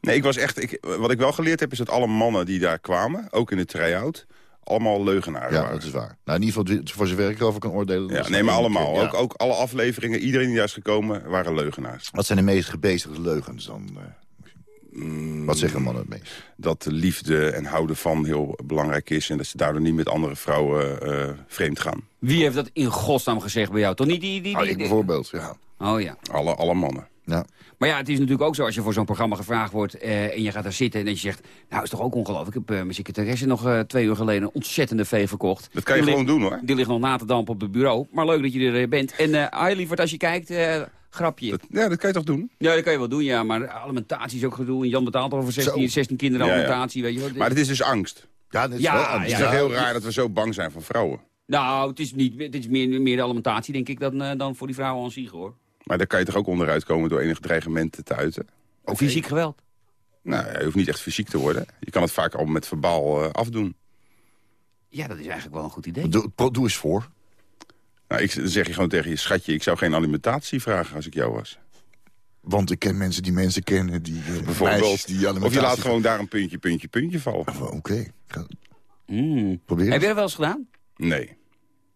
Speaker 9: Nee, ik was echt... Ik, wat ik wel geleerd heb, is dat alle mannen die daar kwamen... ook in de try-out, allemaal leugenaren
Speaker 5: Ja,
Speaker 9: waren.
Speaker 5: dat is waar. Nou, in ieder geval, voor zover ik erover kan oordelen...
Speaker 9: Ja, nee,
Speaker 5: dat
Speaker 9: maar allemaal.
Speaker 5: ja.
Speaker 9: Ook, ook alle afleveringen, iedereen die daar is gekomen, waren leugenaars.
Speaker 5: Wat zijn de meest gebezigde leugens dan?
Speaker 9: Mm,
Speaker 5: wat zeggen mannen het meest?
Speaker 9: Dat de liefde en houden van heel belangrijk is... en dat ze daardoor niet met andere vrouwen eh, vreemd gaan.
Speaker 4: Wie heeft dat in godsnaam gezegd bij jou? Toch niet die... die, die,
Speaker 5: Nou, ik bijvoorbeeld, ja.
Speaker 4: Oh ja.
Speaker 9: Alle, alle mannen.
Speaker 5: ja.
Speaker 4: Maar ja, het is natuurlijk ook zo als je voor zo'n programma gevraagd wordt... eh, en je gaat daar zitten en dat je zegt... nou, is toch ook ongelooflijk. Ik heb eh, mijn secretaresse nog eh, twee uur geleden... een ontzettende vee verkocht.
Speaker 9: Dat kan je
Speaker 4: Die
Speaker 9: gewoon
Speaker 4: ligt-
Speaker 9: doen, hoor.
Speaker 4: Die ligt nog na te dampen op het bureau. Maar leuk dat je er bent. En eh ah, lieverd, als je kijkt... grapje.
Speaker 9: Dat, ja, dat kan je toch doen?
Speaker 4: Ja, dat kan je wel doen, ja. Maar alimentatie is ook gedoe. En Jan betaalt over 16,
Speaker 5: Zo.
Speaker 4: 16 kinderen
Speaker 9: Ja, ja.
Speaker 4: alimentatie, weet je.
Speaker 9: Maar het is dus angst.
Speaker 5: Ja, dit is
Speaker 4: Ja,
Speaker 5: wel.
Speaker 9: Het is toch heel raar dat we zo bang zijn voor vrouwen.
Speaker 4: Nou, het is, niet, het is meer, meer de alimentatie, denk ik, dan, eh, dan voor die vrouwen aan zich, hoor.
Speaker 9: Maar daar kan je toch ook onderuit komen door enige dreigementen te uiten?
Speaker 4: Of fysiek geweld.
Speaker 9: Nou, je hoeft niet echt fysiek te worden. Je kan het vaak al met verbaal eh, afdoen.
Speaker 4: Ja, dat is eigenlijk wel een goed idee.
Speaker 5: Doe, doe eens voor.
Speaker 9: Nou, ik dan zeg je gewoon tegen je schatje... ik zou geen alimentatie vragen als ik jou was.
Speaker 5: Want ik ken mensen die mensen kennen. Die, eh, meisjes
Speaker 9: Bijvoorbeeld.
Speaker 5: die
Speaker 9: Of je
Speaker 5: alimentatie-
Speaker 9: laat gewoon daar een puntje, puntje, puntje vallen.
Speaker 5: Oh, Oké. Ga-
Speaker 4: Mm.
Speaker 5: Probeer
Speaker 4: Heb je dat wel eens gedaan?
Speaker 9: Nee.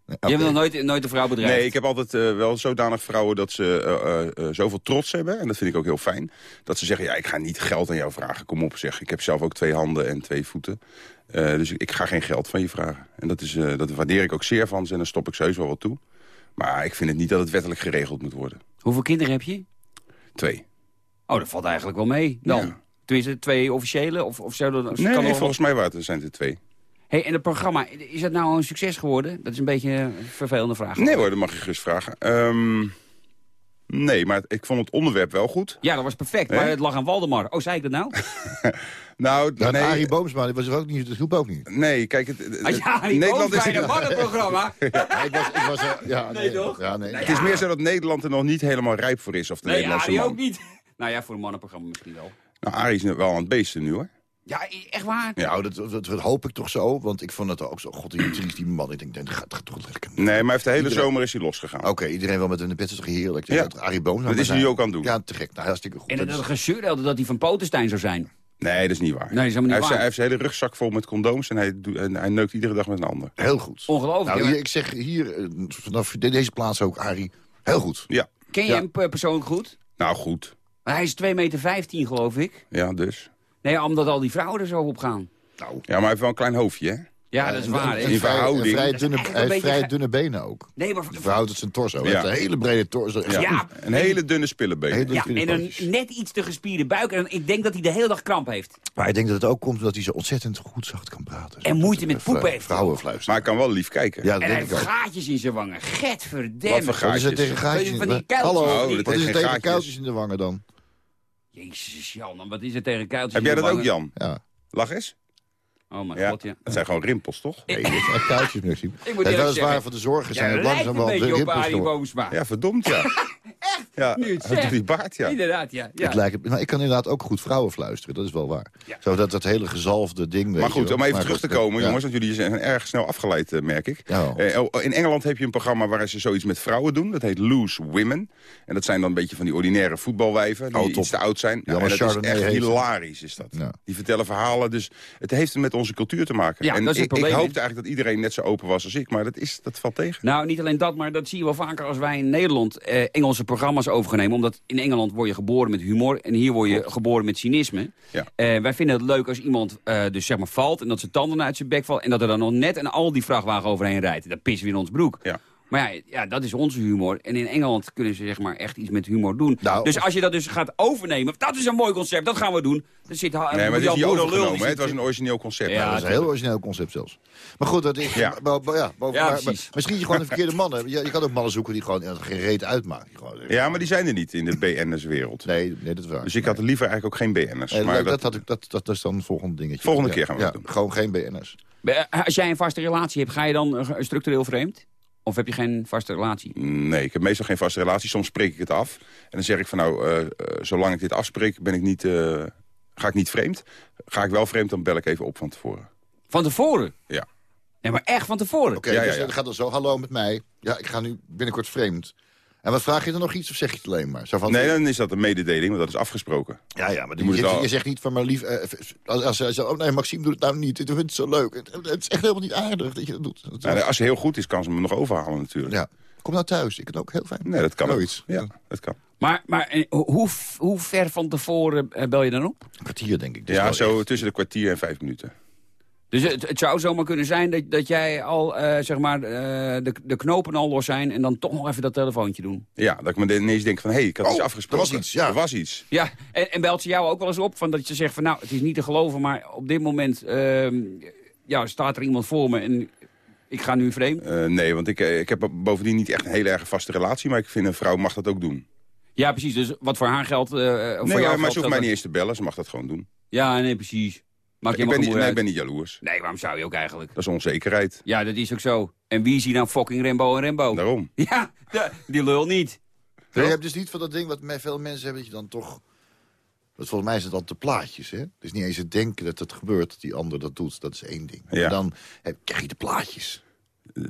Speaker 4: Je hebt nog nooit, nooit een vrouw bedreigd?
Speaker 9: Nee, ik heb altijd eh, wel zodanig vrouwen dat ze eh, eh, eh, zoveel trots hebben. En dat vind ik ook heel fijn. Dat ze zeggen, ja, ik ga niet geld aan jou vragen. Kom op, zeg. Ik heb zelf ook twee handen en twee voeten. Eh, dus ik, ik ga geen geld van je vragen. En dat, is, eh, dat waardeer ik ook zeer van ze. En dan stop ik heus wel wat toe. Maar ik vind het niet dat het wettelijk geregeld moet worden.
Speaker 4: Hoeveel kinderen heb je?
Speaker 9: Twee.
Speaker 4: Oh, dat valt eigenlijk wel mee dan.
Speaker 9: Ja.
Speaker 4: Tenminste, twee officiële? Of, of zou dat,
Speaker 9: Nee,
Speaker 4: kan
Speaker 9: nee, volgens mij waren het, zijn het twee.
Speaker 4: Hey, en het programma, is dat nou een succes geworden? Dat is een beetje een vervelende vraag.
Speaker 9: Nee hoor, dat mag je gerust vragen. Ehm, Nee, maar ik vond het onderwerp wel goed.
Speaker 4: Ja, dat was perfect, maar het lag aan Waldemar. Oh, zei ik dat nou?
Speaker 9: Nou,
Speaker 5: Ja,
Speaker 9: nee,
Speaker 5: Arie Boomsma, die was er ook niet, dat hielp ook niet.
Speaker 9: nee, kijk, het, het-
Speaker 4: Ah, ja,
Speaker 9: Nederland is...
Speaker 4: een mannenprogramma.
Speaker 5: Ja, ik was, ik was, ja,
Speaker 4: Nee, toch?
Speaker 5: Ja, nee.
Speaker 9: Het is meer zo dat Nederland er nog niet helemaal rijp voor is. Of de
Speaker 4: Nee,
Speaker 9: Nederlandse
Speaker 4: Arie
Speaker 9: man.
Speaker 4: ook niet. Nou ja, voor een mannenprogramma misschien wel.
Speaker 9: Nou, Arie is nu wel aan het beesten nu, hoor.
Speaker 4: Ja, echt waar?
Speaker 5: Ja, nou, dat, dat, dat hoop ik toch zo, want ik vond het ook zo... God, die, die, die man, ik denk, dat gaat, gaat toch lekker.
Speaker 9: Nee, maar hij heeft de hele
Speaker 5: Iedereen-
Speaker 9: zomer is hij losgegaan.
Speaker 5: Oké, iedereen wel met een bed is toch heerlijk.
Speaker 9: Ja.
Speaker 5: Ja. Arie Boom
Speaker 9: Dat is hij nu ook aan het doen.
Speaker 5: Ja, te gek. Nou, hartstikke goed.
Speaker 4: En
Speaker 5: Dat
Speaker 4: dat
Speaker 5: is-
Speaker 4: gezeur hadden dat hij van Potenstein zou zijn.
Speaker 9: Nee, dat is niet waar.
Speaker 4: Nee, dat is helemaal niet
Speaker 9: hij, heeft,
Speaker 4: waar.
Speaker 9: zijn- hij heeft zijn hele rugzak vol met condooms en hij, doet- en hij neukt iedere dag met een ander.
Speaker 5: Heel goed.
Speaker 4: Ongelooflijk.
Speaker 5: Nou, hier, ik zeg hier, eh, vanaf de- deze plaats ook, Arie, heel goed.
Speaker 9: Ja,
Speaker 4: Ken je
Speaker 5: ja.
Speaker 4: hem persoonlijk goed?
Speaker 9: nou goed.
Speaker 4: Maar hij is 2 meter 15, geloof ik.
Speaker 9: Ja, dus.
Speaker 4: Nee, omdat al die vrouwen er zo op gaan.
Speaker 5: Nou,
Speaker 9: Ja, maar hij heeft wel een klein hoofdje, hè?
Speaker 4: Ja, dat is waar.
Speaker 5: En
Speaker 9: In
Speaker 5: vrij, dunne, hij heeft vrij dunne benen ook.
Speaker 4: Nee, maar...
Speaker 5: Verhoudt het zijn torso. Hij
Speaker 9: Ja.
Speaker 5: heeft een hele brede torso.
Speaker 4: Ja.
Speaker 9: Een hele dunne spillerbeen.
Speaker 5: Hele
Speaker 4: ja, en een net iets te gespierde buik. En ik denk dat hij de hele dag kramp heeft.
Speaker 5: Maar ik denk dat het ook komt omdat hij zo ontzettend goed zacht kan praten.
Speaker 4: En moeite met poepen heeft.
Speaker 5: Vrouwen fluisteren.
Speaker 9: Maar hij kan wel lief kijken.
Speaker 5: Ja,
Speaker 4: En hij heeft gaatjes in zijn wangen. Get verdemmen.
Speaker 9: Wat voor
Speaker 5: Wat is het
Speaker 9: gaatjes?
Speaker 5: tegen gaatjes? Hallo, wat
Speaker 9: heeft
Speaker 5: is
Speaker 9: geen
Speaker 5: het tegen
Speaker 9: gaatjes.
Speaker 5: kuiltjes in de wangen dan?
Speaker 4: Jezus, Jan, wat is er tegen kuiltjes
Speaker 9: Heb jij dat ook? Jan?
Speaker 5: Ja.
Speaker 9: Lach eens.
Speaker 4: Oh mijn
Speaker 9: Ja.
Speaker 4: god, ja.
Speaker 9: Dat zijn gewoon rimpels, toch?
Speaker 5: Nee, dat is echt kuiltjes, Maxime.
Speaker 4: Ik moet
Speaker 5: Het is
Speaker 4: zeggen,
Speaker 5: voor de zorgen zijn de
Speaker 4: op
Speaker 5: rimpels
Speaker 4: Arie
Speaker 5: geworden.
Speaker 4: Boomsma.
Speaker 9: Ja, verdomd, ja. Echt? Ja,
Speaker 4: Nu het
Speaker 9: dat
Speaker 4: zegt.
Speaker 9: die baard, ja.
Speaker 4: Inderdaad, ja. ja.
Speaker 5: Het lijkt, maar ik kan inderdaad ook goed vrouwen fluisteren, dat is wel waar.
Speaker 4: Ja.
Speaker 5: Zo dat, dat hele gezalfde ding, weet
Speaker 9: Maar goed, om even
Speaker 5: Maar
Speaker 9: terug te komen,
Speaker 5: ja.
Speaker 9: jongens, want jullie zijn erg snel afgeleid, eh, merk ik.
Speaker 5: Ja.
Speaker 9: Eh, oh, in Engeland heb je een programma waar ze zoiets met vrouwen doen. Dat heet Loose Women. En dat zijn dan een beetje van die ordinaire voetbalwijven... die
Speaker 5: Oh,
Speaker 9: iets te oud zijn. Ja,
Speaker 5: allemaal
Speaker 9: en dat is echt hilarisch, is dat.
Speaker 5: Ja.
Speaker 9: Die vertellen verhalen, dus het heeft met onze cultuur te maken.
Speaker 4: Ja,
Speaker 9: en
Speaker 4: dat is het
Speaker 9: ik,
Speaker 4: probleem,
Speaker 9: hoopte eigenlijk dat iedereen net zo open was als ik, maar dat, is, dat valt tegen.
Speaker 4: Nou, niet alleen dat, maar dat zie je wel vaker als wij in Nederland eh, Engelse programma's overnemen. Omdat in Engeland word je geboren met humor en hier word je geboren met cynisme.
Speaker 9: Ja.
Speaker 4: Eh, wij vinden het leuk als iemand eh, dus zeg maar valt en dat zijn tanden uit zijn bek vallen. En dat er dan nog net en al die vrachtwagen overheen rijdt. Dat pissen we in ons broek.
Speaker 9: Ja.
Speaker 4: Maar ja, ja, dat is onze humor. En in Engeland kunnen ze zeg maar echt iets met humor doen.
Speaker 5: Nou,
Speaker 4: dus als je dat dus gaat overnemen, dat is een mooi concept, dat gaan we doen. Dan zit
Speaker 9: Nee, maar het is niet overgenomen. Het was een origineel concept.
Speaker 4: Ja,
Speaker 5: Dat is een heel origineel concept zelfs. Maar goed, dat is...
Speaker 9: Ja.
Speaker 5: bo- bo- ja, bo-
Speaker 4: Ja,
Speaker 5: maar- misschien je gewoon de verkeerde mannen. Je, je kan ook mannen zoeken die gewoon geen reet uitmaken. Gewoon,
Speaker 9: Ja, maar die zijn er niet in de BN'ers-wereld.
Speaker 5: Nee, nee, dat is waar.
Speaker 9: Dus ik had liever eigenlijk ook geen BN'ers.
Speaker 5: Nee,
Speaker 9: maar
Speaker 5: dat,
Speaker 9: dat,
Speaker 5: dat, had ik, dat, dat, dat is dan het volgende dingetje.
Speaker 9: Volgende keer gaan we dat doen.
Speaker 5: Gewoon geen BN'ers.
Speaker 4: Eh, Als jij een vaste relatie hebt, ga je dan eh, structureel vreemd? Of heb je geen vaste relatie?
Speaker 9: Nee, ik heb meestal geen vaste relatie. Soms spreek ik het af. En dan zeg ik van nou, eh, eh, zolang ik dit afspreek, ben ik niet, eh, ga ik niet vreemd. Ga ik wel vreemd, dan bel ik even op van tevoren.
Speaker 4: Van tevoren?
Speaker 9: Ja.
Speaker 4: Nee, maar echt van tevoren.
Speaker 5: Oké,
Speaker 9: Ja, ja,
Speaker 5: dus het gaat dan zo. Hallo met mij. Ja, ik ga nu binnenkort vreemd. En wat vraag je dan nog iets of zeg je het alleen maar? Zo van,
Speaker 9: Nee, dan is dat een mededeling, want dat is afgesproken.
Speaker 5: Ja, ja, maar
Speaker 9: Je
Speaker 5: je,
Speaker 9: moet
Speaker 5: je,
Speaker 9: het wel-
Speaker 5: je zegt niet van maar lief... eh, als, als hij zegt, oh nee, Maxime doet het nou niet. Ik vind het zo leuk. Het, het is echt helemaal niet aardig dat je dat doet. Dat-
Speaker 9: Nou, als ze heel goed is, kan ze me nog overhalen natuurlijk.
Speaker 5: ja. Kom nou thuis. Ik vind het ook heel fijn.
Speaker 9: Nee, dat kan ook.
Speaker 5: Zoiets.
Speaker 9: Ja, dat kan.
Speaker 4: Maar, maar eh, hoe, hoe ver van tevoren eh, bel je dan op?
Speaker 5: Een kwartier, denk ik. Is
Speaker 9: Ja, zo
Speaker 5: echt-
Speaker 9: tussen de kwartier en vijf minuten.
Speaker 4: Dus het, het zou zomaar kunnen zijn dat, dat jij al, eh, zeg maar, eh, de, de knopen al los zijn... en dan toch nog even dat telefoontje doen.
Speaker 9: Ja, dat ik me ineens denk van, hé, hey, ik had
Speaker 5: Oh,
Speaker 9: iets
Speaker 5: er
Speaker 9: afgesproken.
Speaker 5: was iets, ja.
Speaker 9: Er was iets.
Speaker 4: Ja, en, en belt ze jou ook wel eens op van dat je zegt van... nou, het is niet te geloven, maar op dit moment ehm, ja, staat er iemand voor me... en ik ga nu vreemd.
Speaker 9: Eh, nee, want ik, ik heb bovendien niet echt een hele erg vaste relatie... maar ik vind een vrouw mag dat ook doen.
Speaker 4: Ja, precies. Dus wat voor haar geldt... eh, of voor
Speaker 9: Nee,
Speaker 4: jou
Speaker 9: maar, maar
Speaker 4: geldt,
Speaker 9: ze hoeft mij niet eens te bellen. Ze mag dat gewoon doen.
Speaker 4: Ja, nee, precies. Maak je
Speaker 9: Ik ben,
Speaker 4: maar
Speaker 9: niet,
Speaker 4: niet,
Speaker 9: nee, ik ben niet jaloers.
Speaker 4: Nee, waarom zou je ook eigenlijk?
Speaker 9: Dat is onzekerheid.
Speaker 4: Ja, dat is ook zo. En wie is hier nou fucking Rembo en Rembo?
Speaker 9: Daarom.
Speaker 4: Ja, de- die lul niet.
Speaker 5: Nee, je hebt dus niet van dat ding wat mij veel mensen hebben... dat je dan toch... Want volgens mij is het dan de plaatjes, hè? Dus niet eens het denken dat het gebeurt, dat die ander dat doet. Dat is één ding.
Speaker 9: Ja.
Speaker 5: Maar dan heb, krijg je de plaatjes.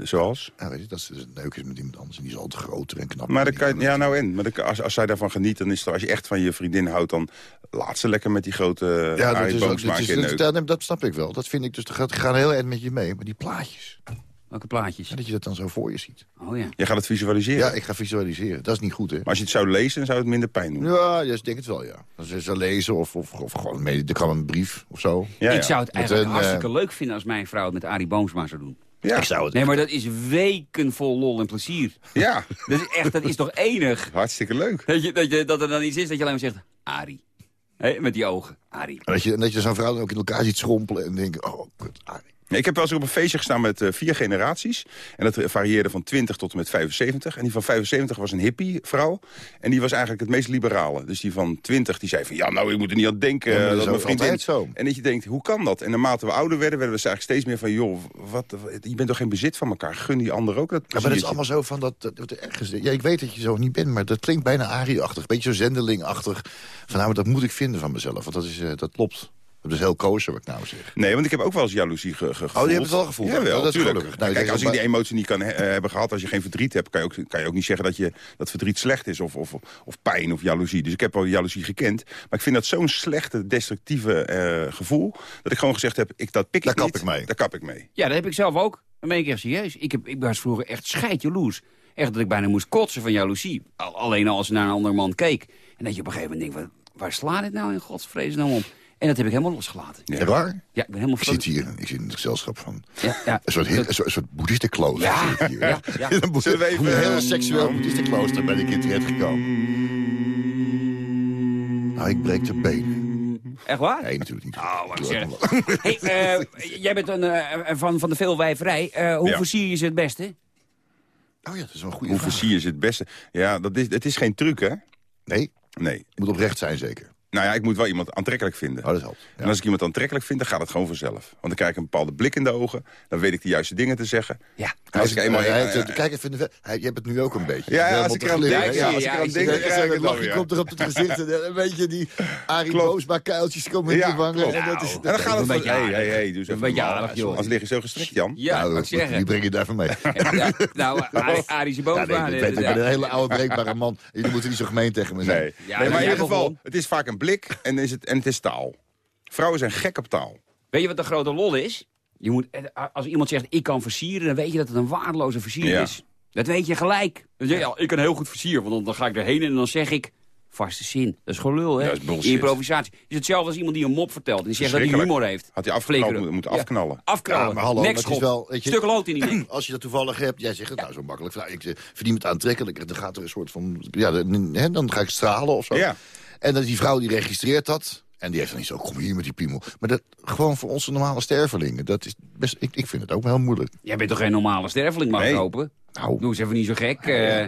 Speaker 9: Zoals?
Speaker 5: Ja, weet je, dat is dus leuk is met iemand anders. En die is altijd groter en knapper.
Speaker 9: Maar
Speaker 5: en
Speaker 9: dan kan je, ja,
Speaker 5: kan
Speaker 9: nou en. Maar dan, kan- als, als zij daarvan geniet, dan is het... Als je echt van je vriendin houdt, dan laat ze lekker met die grote ja,
Speaker 5: Ja, dat, is, ook-
Speaker 9: Boomsma
Speaker 5: dat,
Speaker 9: een
Speaker 5: is, dat, dat, dat snap ik wel. Dat vind ik dus, dat gaan heel erg met je mee. Maar die plaatjes,
Speaker 4: Welke plaatjes?
Speaker 5: ja, dat je dat dan zo voor je ziet.
Speaker 4: Oh ja.
Speaker 9: Je gaat het visualiseren.
Speaker 5: Ja, ik ga visualiseren. Dat is niet goed, hè?
Speaker 9: Maar als je het zou lezen, dan zou het minder pijn doen.
Speaker 5: Ja, ja, ik denk het wel, ja. Als ze lezen of, of, of gewoon mee, er kwam een brief of zo.
Speaker 9: Ja,
Speaker 4: ik
Speaker 9: ja.
Speaker 4: zou het eigenlijk
Speaker 5: een,
Speaker 4: hartstikke
Speaker 5: eh,
Speaker 4: leuk vinden als mijn vrouw het met Arie Boomsma zou doen.
Speaker 9: Ja.
Speaker 5: Ik zou het.
Speaker 4: Nee, maar dat is weken vol lol en plezier.
Speaker 9: ja,
Speaker 4: Dat is echt, dat is toch enig?
Speaker 9: hartstikke leuk.
Speaker 4: Dat, je, dat, je, dat er dan iets is dat je alleen maar zegt, Arie. Hé, met die ogen, Arie.
Speaker 5: En dat je, dat je zo'n vrouw dan ook in elkaar ziet schrompelen en denken, oh, kut, Arie.
Speaker 9: Ik heb wel eens op een feestje gestaan met eh, vier generaties. En dat varieerde van 20 tot en met 75. En die van 75 was een hippie vrouw. En die was eigenlijk het meest liberale. Dus die van 20 die zei van... ja, nou, ik moet er niet aan denken.
Speaker 5: Ja, dat
Speaker 9: mijn vriendin...
Speaker 5: zo.
Speaker 9: En dat je denkt, hoe kan dat? En naarmate we ouder werden, werden we eigenlijk steeds meer van... joh, wat, je bent toch geen bezit van elkaar? Gun die ander ook dat
Speaker 5: Ja, maar dat is allemaal zo van dat... dat, ergens, ja, ik weet dat je zo niet bent, maar dat klinkt bijna Arie-achtig. Beetje zo zendelingachtig. Van nou, dat moet ik vinden van mezelf. Want dat, is, eh, dat klopt. Dat is heel kozer wat ik nou zeg.
Speaker 9: Nee, want ik heb ook wel eens jaloezie ge, ge- gevoeld.
Speaker 5: Oh, je hebt het wel gevoeld?
Speaker 9: Ja, wel,
Speaker 5: Oh, dat is gelukkig. Nou, ik
Speaker 9: Kijk, als ik die emotie niet kan he- eh, hebben gehad, als je geen verdriet hebt... kan je ook, kan je ook niet zeggen dat, je, dat verdriet slecht is of, of, of pijn of jaloezie. Dus ik heb wel jaloezie gekend. Maar ik vind dat zo'n slechte, destructieve eh, gevoel... dat ik gewoon gezegd heb, ik, dat pik ik
Speaker 5: Daar kap
Speaker 9: niet.
Speaker 5: ik mee.
Speaker 9: Daar kap ik mee.
Speaker 4: Ja, dat heb ik zelf ook. Dan ben ik echt serieus. Ik, heb, ik was vroeger echt scheidjaloers. Echt dat ik bijna moest kotsen van jaloezie. Al- alleen al als ze naar een ander man keek. En dat je op een gegeven moment denkt, waar, waar slaat dit nou in godsvrees nou om? En dat heb ik helemaal losgelaten.
Speaker 5: Ja. waar?
Speaker 4: Ja, ik ben helemaal
Speaker 5: Ik zit hier ik zit in het gezelschap van
Speaker 4: Ja, ja.
Speaker 5: een soort, heel- een soort, een soort boeddhistenklooster.
Speaker 4: Ja, ja, ja.
Speaker 5: Boe-
Speaker 9: Zullen we even,
Speaker 5: een heel seksueel boeddhistenklooster ben ik in terecht gekomen. Nou, ik breek de benen.
Speaker 4: Echt waar?
Speaker 5: Nee, natuurlijk niet.
Speaker 4: Oh. Hey, eh, jij bent een, eh, van, van de veelwijverij. Eh, hoe
Speaker 9: Ja.
Speaker 4: versier je ze het beste?
Speaker 5: Oh ja, dat is wel een goede
Speaker 9: Hoe
Speaker 5: vraag.
Speaker 9: versier je het beste? Ja, dat is, het is geen truc, hè?
Speaker 5: Nee,
Speaker 9: Nee.
Speaker 5: het moet oprecht zijn zeker.
Speaker 9: Nou ja, ik moet wel iemand aantrekkelijk vinden.
Speaker 5: Oh, dat helpt. Ja.
Speaker 9: En als ik iemand aantrekkelijk vind, dan gaat het gewoon vanzelf. Want dan krijg ik een bepaalde blik in de ogen. Dan weet ik de juiste dingen te zeggen.
Speaker 4: Ja.
Speaker 9: En als ik eenmaal...
Speaker 5: Hij-
Speaker 9: eh,
Speaker 5: hij- Kijk even, de, hij, je hebt het nu ook een beetje.
Speaker 9: Ja, als ik er aan denk, ja, als ik
Speaker 4: ja,
Speaker 9: er aan
Speaker 4: ik
Speaker 9: denk,
Speaker 5: Ja,
Speaker 9: dan
Speaker 5: ja,
Speaker 9: krijg ik
Speaker 5: het lachje komt er op het gezicht. En een beetje die Arie. Boosma kuiltjes komen in
Speaker 9: Ja,
Speaker 5: die wangen. En dat is,
Speaker 9: En dan gaat het
Speaker 4: een
Speaker 9: van...
Speaker 4: aardig.
Speaker 9: hey, hey, doe eens
Speaker 4: aardig, joh.
Speaker 9: Als lig je zo gestrekt, Jan.
Speaker 4: Ja,
Speaker 5: nou,
Speaker 4: ik zeggen.
Speaker 5: die breng je daarvan mee.
Speaker 4: Ja, nou, Arie-
Speaker 5: Ja, nee, ik, ben een hele oude breekbare man. Jullie moeten niet zo gemeen tegen me zijn.
Speaker 9: Nee.
Speaker 4: Ja,
Speaker 9: nee, maar in ieder geval, het is vaak een blik en, is het, en het is taal. Vrouwen zijn gek op taal.
Speaker 4: Weet je wat de grote lol is? Je moet, als iemand zegt, ik kan versieren, dan weet je dat het een waardeloze versier
Speaker 9: Ja.
Speaker 4: is. Dat weet je gelijk. Dan zeg je, ja, ik kan heel goed versieren, want dan ga ik erheen en dan zeg ik... Vaste zin. Dat is gelul, hè?
Speaker 9: Ja, dat is bullshit.
Speaker 4: Improvisatie. Het is hetzelfde als iemand die een mop vertelt. En die zegt dat hij humor heeft.
Speaker 9: Had hij afgeknald
Speaker 4: Flikkeren.
Speaker 9: moeten- moeten
Speaker 4: Ja,
Speaker 9: afknallen.
Speaker 4: Afknallen.
Speaker 5: Ja, maar hallo, maar het is wel, weet je-
Speaker 4: Stuk lood in die.
Speaker 5: Als je dat toevallig hebt, jij zegt het nou zo makkelijk. Nou, ik eh, verdien het aantrekkelijk. Dan gaat er een soort van... Ja, dan, hè, dan ga ik stralen of zo.
Speaker 9: Ja.
Speaker 5: En dan die vrouw die registreert dat. En die heeft dan niet zo, kom hier met die piemel. Maar dat gewoon voor onze normale stervelingen. Dat is best, ik, ik vind het ook wel heel moeilijk.
Speaker 4: Jij bent toch geen normale sterveling, mag ik
Speaker 9: Nee.
Speaker 4: hopen?
Speaker 5: Nou,
Speaker 4: Doe eens even niet zo gek. eh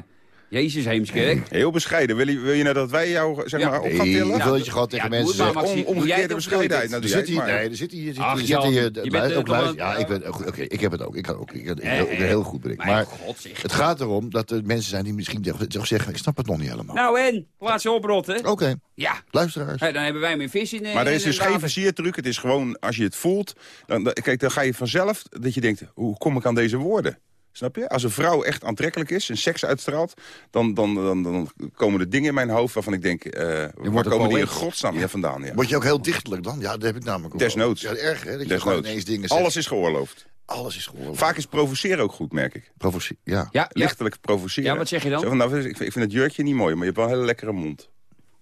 Speaker 4: Jezus, Heemskerk.
Speaker 9: Heel bescheiden. Wil je, wil je nou dat wij jou zeg
Speaker 4: Ja.
Speaker 9: maar, op gaan
Speaker 5: nee,
Speaker 9: tillen?
Speaker 5: ik wil dat je gewoon tegen
Speaker 4: Ja,
Speaker 5: mensen zegt...
Speaker 9: Om, omgekeerde bescheidenheid. Nou,
Speaker 5: Er zit hier, nee, er zit hier, er zit
Speaker 4: Ach,
Speaker 5: hier,
Speaker 4: Jan,
Speaker 5: zit hier,
Speaker 4: je bent, eh,
Speaker 5: ook luister- Ja, ik, ben, oké, ik heb het ook. Ik kan ook. Ik, ik,
Speaker 4: Eh,
Speaker 5: ik ben heel goed.
Speaker 4: Mijn
Speaker 5: Maar
Speaker 4: god, zeg.
Speaker 5: het gaat erom dat er mensen zijn die misschien toch zeggen... ik snap het nog niet helemaal.
Speaker 4: Nou en? Laat ze oprotten.
Speaker 5: Oké,
Speaker 4: Ja.
Speaker 5: luisteraars.
Speaker 4: Hey, dan hebben wij meer vis in de
Speaker 9: Maar er is dus geen versiertruc. Het is gewoon, als je het voelt... Dan, dan- kijk, dan ga je vanzelf dat je denkt... hoe kom ik aan deze woorden? Snap je? Als een vrouw echt aantrekkelijk is en seks uitstraalt... dan, dan, dan, dan komen er dingen in mijn hoofd waarvan ik denk... eh waar komen die in godsnaam ja. vandaan? Ja.
Speaker 5: Word je ook heel dichtelijk dan? Ja, dat heb ik namelijk ook
Speaker 9: Desnoods.
Speaker 5: Ja, erg hè, dat je ineens dingen zegt.
Speaker 9: Alles is geoorloofd.
Speaker 5: Alles is gewoon...
Speaker 9: Vaak is provoceren ook goed, merk ik.
Speaker 5: Provocie- ja.
Speaker 4: Ja, ja.
Speaker 9: Lichtelijk provoceren.
Speaker 4: Ja, wat zeg je dan?
Speaker 9: Zo van, nou, ik, vind, ik vind het jurkje niet mooi, maar je hebt wel een hele lekkere mond.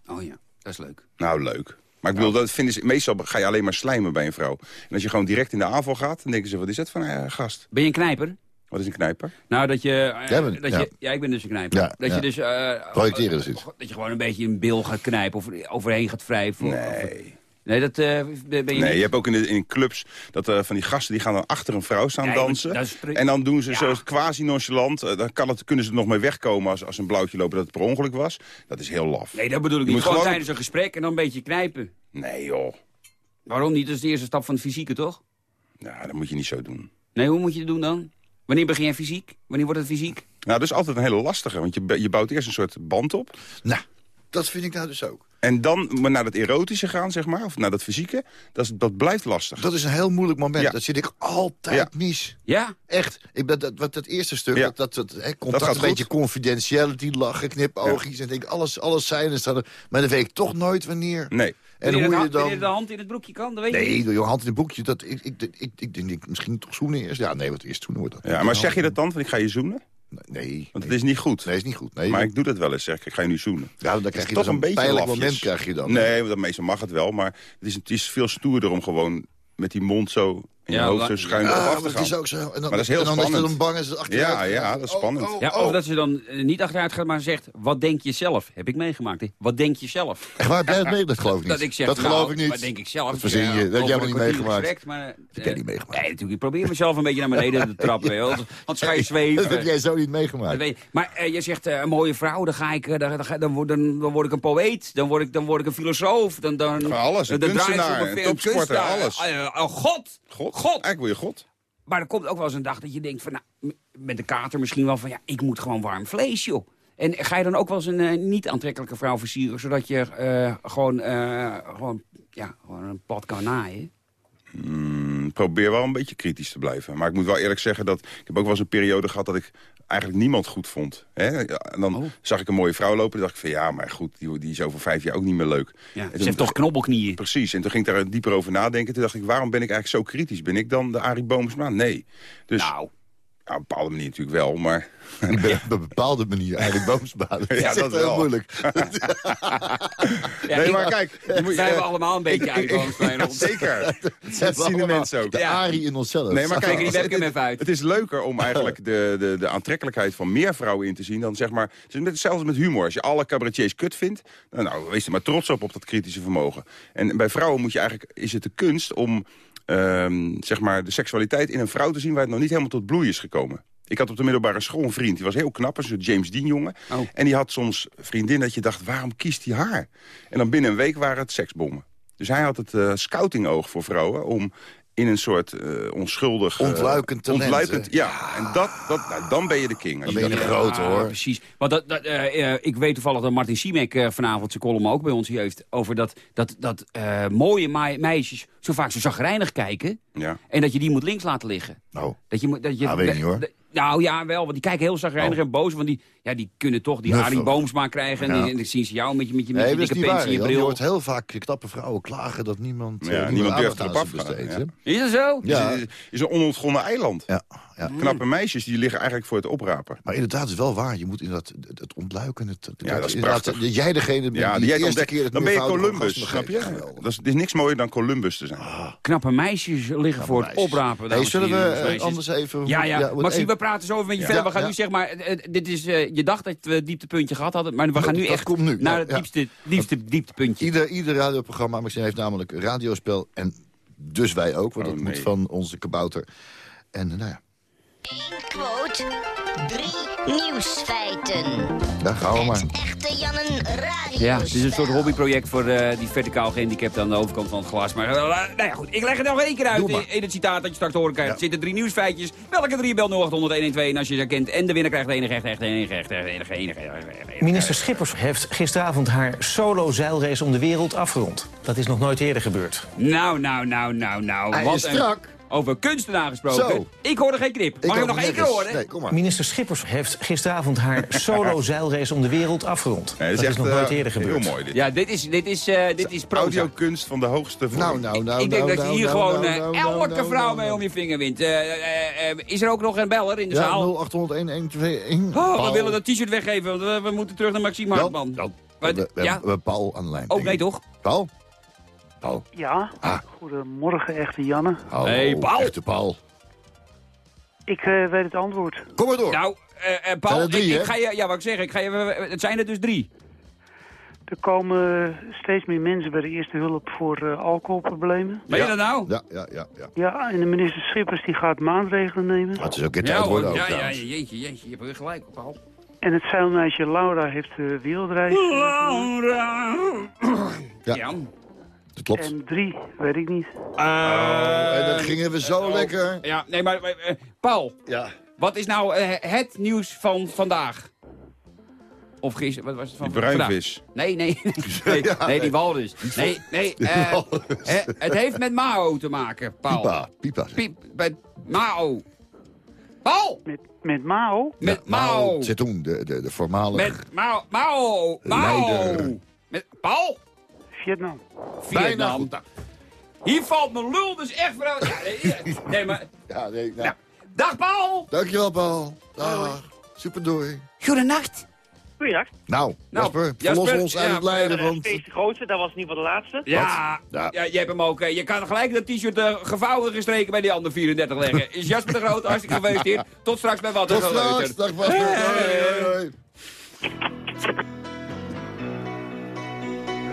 Speaker 4: Oh ja, dat is leuk.
Speaker 9: Nou, leuk. Maar ik bedoel, dat vinden ze, meestal ga je alleen maar slijmen bij een vrouw. En als je gewoon direct in de aanval gaat, dan denken ze, wat is dat voor een eh, gast?
Speaker 4: Ben je een knijper?
Speaker 9: Wat is een knijper?
Speaker 4: Nou, dat je... eh,
Speaker 5: Jij bent-
Speaker 4: dat
Speaker 5: ja.
Speaker 4: je ja, ik ben dus een knijper.
Speaker 5: Ja,
Speaker 4: dat
Speaker 5: ja.
Speaker 4: je dus... eh,
Speaker 5: Projecteren
Speaker 4: eh,
Speaker 5: is het.
Speaker 4: Dat je gewoon een beetje een bil gaat knijpen of overheen gaat wrijven. of-
Speaker 9: Nee.
Speaker 4: nee, dat eh, ben je
Speaker 9: Nee,
Speaker 4: niet.
Speaker 9: je hebt ook in, de, in clubs dat eh, van die gasten die gaan dan achter een vrouw staan
Speaker 4: Nee,
Speaker 9: dansen.
Speaker 4: dat is pre-
Speaker 9: En dan doen ze
Speaker 4: Ja.
Speaker 9: zo quasi nonchalant. dan kan het, kunnen ze er nog mee wegkomen als, als een blauwtje lopen dat het per ongeluk was. Dat is heel laf.
Speaker 4: Nee, dat bedoel ik
Speaker 9: Je
Speaker 4: niet.
Speaker 9: moet
Speaker 4: Gewoon
Speaker 9: gewoon-
Speaker 4: tijdens een gesprek en dan een beetje knijpen.
Speaker 9: Nee joh.
Speaker 4: Waarom niet? Dat is de eerste stap van het fysieke, toch?
Speaker 9: Nou, dat moet je niet zo doen.
Speaker 4: Nee, hoe moet je het doen dan? Wanneer begin je fysiek? Wanneer wordt het fysiek?
Speaker 9: Nou, dat is altijd een hele lastige. Want je, je bouwt eerst een soort band op.
Speaker 5: Nou, dat vind ik nou dus ook.
Speaker 9: En dan maar naar dat erotische gaan, zeg maar. Of naar dat fysieke. Dat, is, dat blijft lastig.
Speaker 5: Dat is een heel moeilijk moment.
Speaker 9: Ja.
Speaker 5: Dat zit ik altijd
Speaker 9: Ja.
Speaker 5: mis.
Speaker 4: Ja?
Speaker 5: Echt. Ik ben dat, wat dat eerste stuk,
Speaker 9: Ja.
Speaker 5: dat, dat, dat hè, contact,
Speaker 9: gaat
Speaker 5: een beetje confidentiality, lachen, knipoogjes. En denk, alles, alles zijn en staan. Maar dan weet ik toch nooit wanneer.
Speaker 9: Nee.
Speaker 5: En hoe je
Speaker 4: wanneer de
Speaker 5: dan...
Speaker 4: hand in het broekje kan, dat weet je
Speaker 5: Nee,
Speaker 4: niet.
Speaker 5: door je hand in het boekje. Dat, ik, ik, ik, ik, ik denk, misschien toch zoenen eerst. Ja, nee, wat eerst zoenen wordt dat.
Speaker 9: Ja, maar zeg je dat dan? Van ik ga je zoenen?
Speaker 5: Nee.
Speaker 9: Want het is niet goed.
Speaker 5: Nee, is niet goed. Nee,
Speaker 9: Maar ik doe dat wel eens, zeg ik. Ik ga je nu zoenen.
Speaker 5: ja, dan krijg je
Speaker 9: toch
Speaker 5: toch
Speaker 9: een beetje
Speaker 5: pijnlijk
Speaker 9: lafjes.
Speaker 5: moment krijg je dan.
Speaker 9: Nee, want meestal mag het wel. Maar het is, het is veel stoerder om gewoon met die mond zo in je
Speaker 4: Ja,
Speaker 9: hoofd zo schuin af te gaan.
Speaker 5: is ook zo. En dan,
Speaker 9: Maar dat is heel
Speaker 5: en dan
Speaker 9: spannend.
Speaker 5: is het dan bang ze achteruit.
Speaker 9: Ja, ja, dat is spannend.
Speaker 4: Ja, of dat ze dan eh, niet achteruit gaat, maar zegt, wat denk je zelf? Heb ik meegemaakt, hè? Wat denk je zelf?
Speaker 5: Echt waar, heb jij het mee? Dat geloof ik niet.
Speaker 4: Dat ik zeg,
Speaker 5: dat geloof
Speaker 4: nou,
Speaker 5: ik niet.
Speaker 4: Wat denk ik zelf?
Speaker 5: Dat verzin je.
Speaker 4: Ja,
Speaker 5: Dat heb jij niet meegemaakt.
Speaker 4: gesprek, maar,
Speaker 5: heb
Speaker 4: eh,
Speaker 5: jij niet meegemaakt.
Speaker 4: Nee, natuurlijk. Ik probeer mezelf een beetje naar beneden te trappen. je. Want ga je
Speaker 5: Dat heb jij zo niet
Speaker 4: Dat
Speaker 5: meegemaakt.
Speaker 4: je. Maar eh, je zegt eh, een mooie vrouw, dan, ga ik, eh, dan, dan, dan, word, dan, dan word ik een poëet, dan word ik, dan word ik een filosoof. Dan, dan,
Speaker 9: alles, een kunstenaar,
Speaker 4: op
Speaker 9: een topsporter, alles.
Speaker 4: Eh, oh, God!
Speaker 9: God,
Speaker 4: God!
Speaker 9: eigenlijk wil je God.
Speaker 4: Maar er komt ook wel eens een dag dat je denkt van, nou, met de kater misschien wel van, ja, ik moet gewoon warm vlees, joh. En ga je dan ook wel eens een eh, niet aantrekkelijke vrouw versieren, zodat je eh, gewoon, eh, gewoon, ja, gewoon een plat kan naaien?
Speaker 9: Mm, probeer wel een beetje kritisch te blijven. Maar ik moet wel eerlijk zeggen dat... Ik heb ook wel eens een periode gehad dat ik eigenlijk niemand goed vond. Hè? En dan
Speaker 4: Oh.
Speaker 9: zag ik een mooie vrouw lopen en dacht ik van... ja, maar goed, die, die is over vijf jaar ook niet meer leuk.
Speaker 4: Ja,
Speaker 9: En
Speaker 4: ze
Speaker 9: toen-
Speaker 4: heeft toch knobbelknieën.
Speaker 9: Precies, en toen ging ik daar dieper over nadenken. Toen dacht ik, waarom ben ik eigenlijk zo kritisch? Ben ik dan de Arie Boomsma? Nee. Dus
Speaker 4: Nou,
Speaker 9: ja, op een bepaalde manier natuurlijk wel, maar...
Speaker 5: Ik ben op een bepaalde manier eigenlijk boomsbaden. Dat
Speaker 9: Ja,
Speaker 5: is
Speaker 9: dat
Speaker 5: heel
Speaker 9: wel.
Speaker 5: moeilijk.
Speaker 4: ja,
Speaker 9: nee,
Speaker 4: ik-
Speaker 9: maar kijk...
Speaker 4: Wij hebben
Speaker 9: eh,
Speaker 4: allemaal een beetje op.
Speaker 9: Zeker. Dat zien de mensen ook.
Speaker 5: De
Speaker 4: Ja.
Speaker 5: Arie in onszelf.
Speaker 9: Nee, maar kijk,
Speaker 4: die
Speaker 9: het,
Speaker 4: uit.
Speaker 9: het is leuker om eigenlijk de, de, de aantrekkelijkheid van meer vrouwen in te zien dan zeg maar... Het is met, hetzelfde met humor. Als je alle cabaretiers kut vindt, nou, nou wees er maar trots op op dat kritische vermogen. En bij vrouwen moet je eigenlijk, is het de kunst om ehm, zeg maar de seksualiteit in een vrouw te zien... waar het nog niet helemaal tot bloei is gekomen. Ik had op de middelbare school een vriend, die was heel knap, een soort James Dean jongen.
Speaker 4: Oh.
Speaker 9: En die had soms vriendin dat je dacht, waarom kiest hij haar? En dan binnen een week waren het seksbommen. Dus hij had het eh scoutingoog voor vrouwen om in een soort eh, onschuldig... eh,
Speaker 5: Ontluikend talent,
Speaker 9: Ontluikend, ja. En dat, dat, nou, dan ben je de king. Als
Speaker 5: Dan
Speaker 9: je
Speaker 5: ben je
Speaker 9: dat-
Speaker 5: de grote,
Speaker 4: Ja,
Speaker 5: hoor.
Speaker 4: Precies. Want dat, dat, eh, ik weet toevallig dat Martin Siemek eh, vanavond zijn column ook bij ons hier heeft... over dat, dat, dat eh, mooie mei- meisjes zo vaak zo zagrijnig kijken...
Speaker 9: Ja.
Speaker 4: en dat je die moet links laten liggen.
Speaker 5: Nou,
Speaker 4: Dat je, moet- dat je,
Speaker 5: Ah, weet niet, hoor.
Speaker 4: nou ja, wel, want die kijken heel zagrijnig
Speaker 5: Oh.
Speaker 4: en boos. Want die, ja, die kunnen toch die. Arie Boomsma krijgen. En,
Speaker 5: Ja.
Speaker 4: dan zien ze jou met je, met je, met
Speaker 5: nee,
Speaker 4: je
Speaker 5: is
Speaker 4: dikke pens en je
Speaker 5: Jan. Je
Speaker 4: bril.
Speaker 5: hoort heel vaak knappe vrouwen klagen dat niemand,
Speaker 9: Ja,
Speaker 5: eh,
Speaker 9: niemand durft erop
Speaker 5: besteedt,
Speaker 9: ja.
Speaker 5: hè?
Speaker 4: Is dat zo?
Speaker 5: Ja.
Speaker 9: Is, is een onontgonnen eiland.
Speaker 5: Ja, ja.
Speaker 9: Knappe meisjes die liggen eigenlijk voor het oprapen.
Speaker 5: Maar inderdaad, het is wel waar. Je moet inderdaad het, het ontluiken. Het, het-
Speaker 9: Ja, dat is
Speaker 5: inderdaad,
Speaker 9: prachtig.
Speaker 5: Dat jij degene bent
Speaker 9: Ja,
Speaker 5: die
Speaker 9: die jij
Speaker 5: de eerste keer het
Speaker 9: dan ben je Columbus, snap je? Dat is, het is niks mooier dan Columbus te zijn.
Speaker 4: Knappe meisjes liggen voor het oprapen.
Speaker 5: Hey, zullen we eh, anders even...
Speaker 4: Ja, ja. Maxime,
Speaker 5: even-
Speaker 4: we praten zo even met je
Speaker 5: Ja.
Speaker 4: verder. We gaan
Speaker 5: Ja.
Speaker 4: nu zeg maar, eh, dit is, eh, je dacht dat we het dieptepuntje gehad hadden, maar we gaan nu
Speaker 5: Dat
Speaker 4: echt
Speaker 5: komt nu,
Speaker 4: naar het
Speaker 5: ja.
Speaker 4: diepste, diepste dieptepuntje.
Speaker 5: Ieder, ieder radioprogramma, heeft namelijk een radiospel. En dus wij ook, want
Speaker 9: Oh,
Speaker 5: dat moet van onze kabouter. En nou ja,
Speaker 10: Eén quote, drie nieuwsfeiten.
Speaker 5: daar gaan we maar.
Speaker 10: Het echte Jannen radio.
Speaker 4: Ja, het is een soort hobbyproject voor eh, die verticaal gehandicapten aan de overkant van het glas. Maar eh, nou ja, goed, ik leg het nog één keer uit in, in het citaat dat je straks te horen krijgt.
Speaker 5: Ja.
Speaker 4: Er zitten drie nieuwsfeitjes. Welke drie bel 0800 112 als je ze kent. En de winnaar krijgt de enige echt, echt, enige echt, enige, enige, enige, enige, enige.
Speaker 11: Minister Schippers heeft gisteravond haar solo-zeilrace om de wereld afgerond. Dat is nog nooit eerder gebeurd.
Speaker 4: Nou, nou, nou, nou, nou.
Speaker 5: Hij
Speaker 4: wat
Speaker 5: is
Speaker 4: een-
Speaker 5: strak.
Speaker 4: Over kunstenaar gesproken.
Speaker 5: Zo.
Speaker 4: Ik hoorde geen knip. Mag ik nog één keer horen?
Speaker 5: Nee, kom maar.
Speaker 11: Minister Schippers heeft gisteravond haar solo-zeilrace om de wereld afgerond.
Speaker 9: Nee,
Speaker 11: dat is, nog
Speaker 9: eh,
Speaker 11: nooit eerder gebeurd.
Speaker 9: Heel mooi dit.
Speaker 4: Ja, dit is, dit is, eh, dit is.
Speaker 9: Audiokunst van de hoogste vorm.
Speaker 5: Nou, nou, nou,
Speaker 4: ik denk
Speaker 5: nou,
Speaker 4: dat je
Speaker 5: nou,
Speaker 4: hier
Speaker 5: nou,
Speaker 4: gewoon
Speaker 5: nou,
Speaker 4: eh, elke
Speaker 5: nou,
Speaker 4: vrouw
Speaker 5: nou,
Speaker 4: mee
Speaker 5: nou.
Speaker 4: om je vinger wint. Eh, eh, eh, is er ook nog een beller in de
Speaker 5: Ja,
Speaker 4: zaal?
Speaker 5: 0800 1121.
Speaker 4: Oh, we willen dat t-shirt weggeven, want we, we moeten terug naar Maxime Hartman.
Speaker 5: Dan,
Speaker 4: Wat?
Speaker 5: we, we
Speaker 4: Ja?
Speaker 5: hebben we Paul aan de lijn.
Speaker 4: Oh, nee toch?
Speaker 5: Paul? Paul.
Speaker 12: Ja,
Speaker 5: Ah.
Speaker 12: goedemorgen echte Janne.
Speaker 5: Hallo,
Speaker 4: Hey, Paul.
Speaker 5: echte Paul.
Speaker 12: Ik eh, weet het antwoord.
Speaker 5: Kom maar door.
Speaker 4: Nou, eh, eh, Paul,
Speaker 5: drie,
Speaker 4: ik, ga je, ja, wat ik zeg, ik ga je, het zijn er dus drie.
Speaker 12: Er komen steeds meer mensen bij de eerste hulp voor eh, alcoholproblemen.
Speaker 4: Ben je dat nou?
Speaker 5: Ja, ja, ja. ja.
Speaker 12: Ja, en de minister Schippers die gaat maatregelen nemen.
Speaker 5: Het is ook een
Speaker 4: Ja,
Speaker 5: tijd worden
Speaker 4: ja, ja, jeetje, jeetje, je hebt er gelijk op, Paul.
Speaker 12: En het zeilmeisje Laura heeft de wereldreis.
Speaker 4: Laura.
Speaker 5: Ja.
Speaker 4: Ja.
Speaker 5: Dat klopt.
Speaker 12: En drie, weet ik niet.
Speaker 5: Oh, en dat gingen we zo
Speaker 4: oh.
Speaker 5: lekker.
Speaker 4: Ja, nee, maar eh, Paul,
Speaker 5: Ja.
Speaker 4: wat is nou eh, het nieuws van vandaag? Of gisteren, wat was het van
Speaker 9: Die bruinvis.
Speaker 4: vandaag? Nee, nee, nee,
Speaker 5: Ja,
Speaker 4: nee,
Speaker 5: nee.
Speaker 4: die walrus. Nee, nee, eh,
Speaker 5: walrus.
Speaker 4: het heeft met Mao te maken, Paul.
Speaker 5: Pipa, pipa.
Speaker 4: Piep, met Mao. Paul!
Speaker 12: Met, met Mao?
Speaker 4: Met
Speaker 5: Ja,
Speaker 4: Mao.
Speaker 5: Zetoen, de, de, de voormalige...
Speaker 4: Met Mao. Mao. Mao.
Speaker 5: Leider.
Speaker 4: Met Paul.
Speaker 12: Vietnam.
Speaker 5: Bijna
Speaker 4: Vietnam.
Speaker 5: goed. Nou,
Speaker 4: Hier valt mijn lul dus echt. Ja, nee, nee, maar...
Speaker 5: Ja, nee, nou.
Speaker 4: Dag Paul!
Speaker 5: Dankjewel, Paul. Dag. Super doei.
Speaker 4: Goedenacht.
Speaker 13: Goeiedag.
Speaker 5: Nou,
Speaker 4: Nou,
Speaker 5: Jasper, ons uit
Speaker 4: ja,
Speaker 5: het lijden,
Speaker 13: Eh,
Speaker 5: want...
Speaker 13: De grootste, dat was in ieder geval de laatste.
Speaker 4: Ja,
Speaker 5: Ja.
Speaker 4: ja. je hebt hem ook. eh, Je kan gelijk dat t-shirt eh, gevouwen gestreken bij die andere 34 leggen. Is Jasper de Groot, hartstikke gefeliciteerd. Tot straks bij Wat
Speaker 5: Tot straks, dag Jasper. Hoi, hoi, hoi.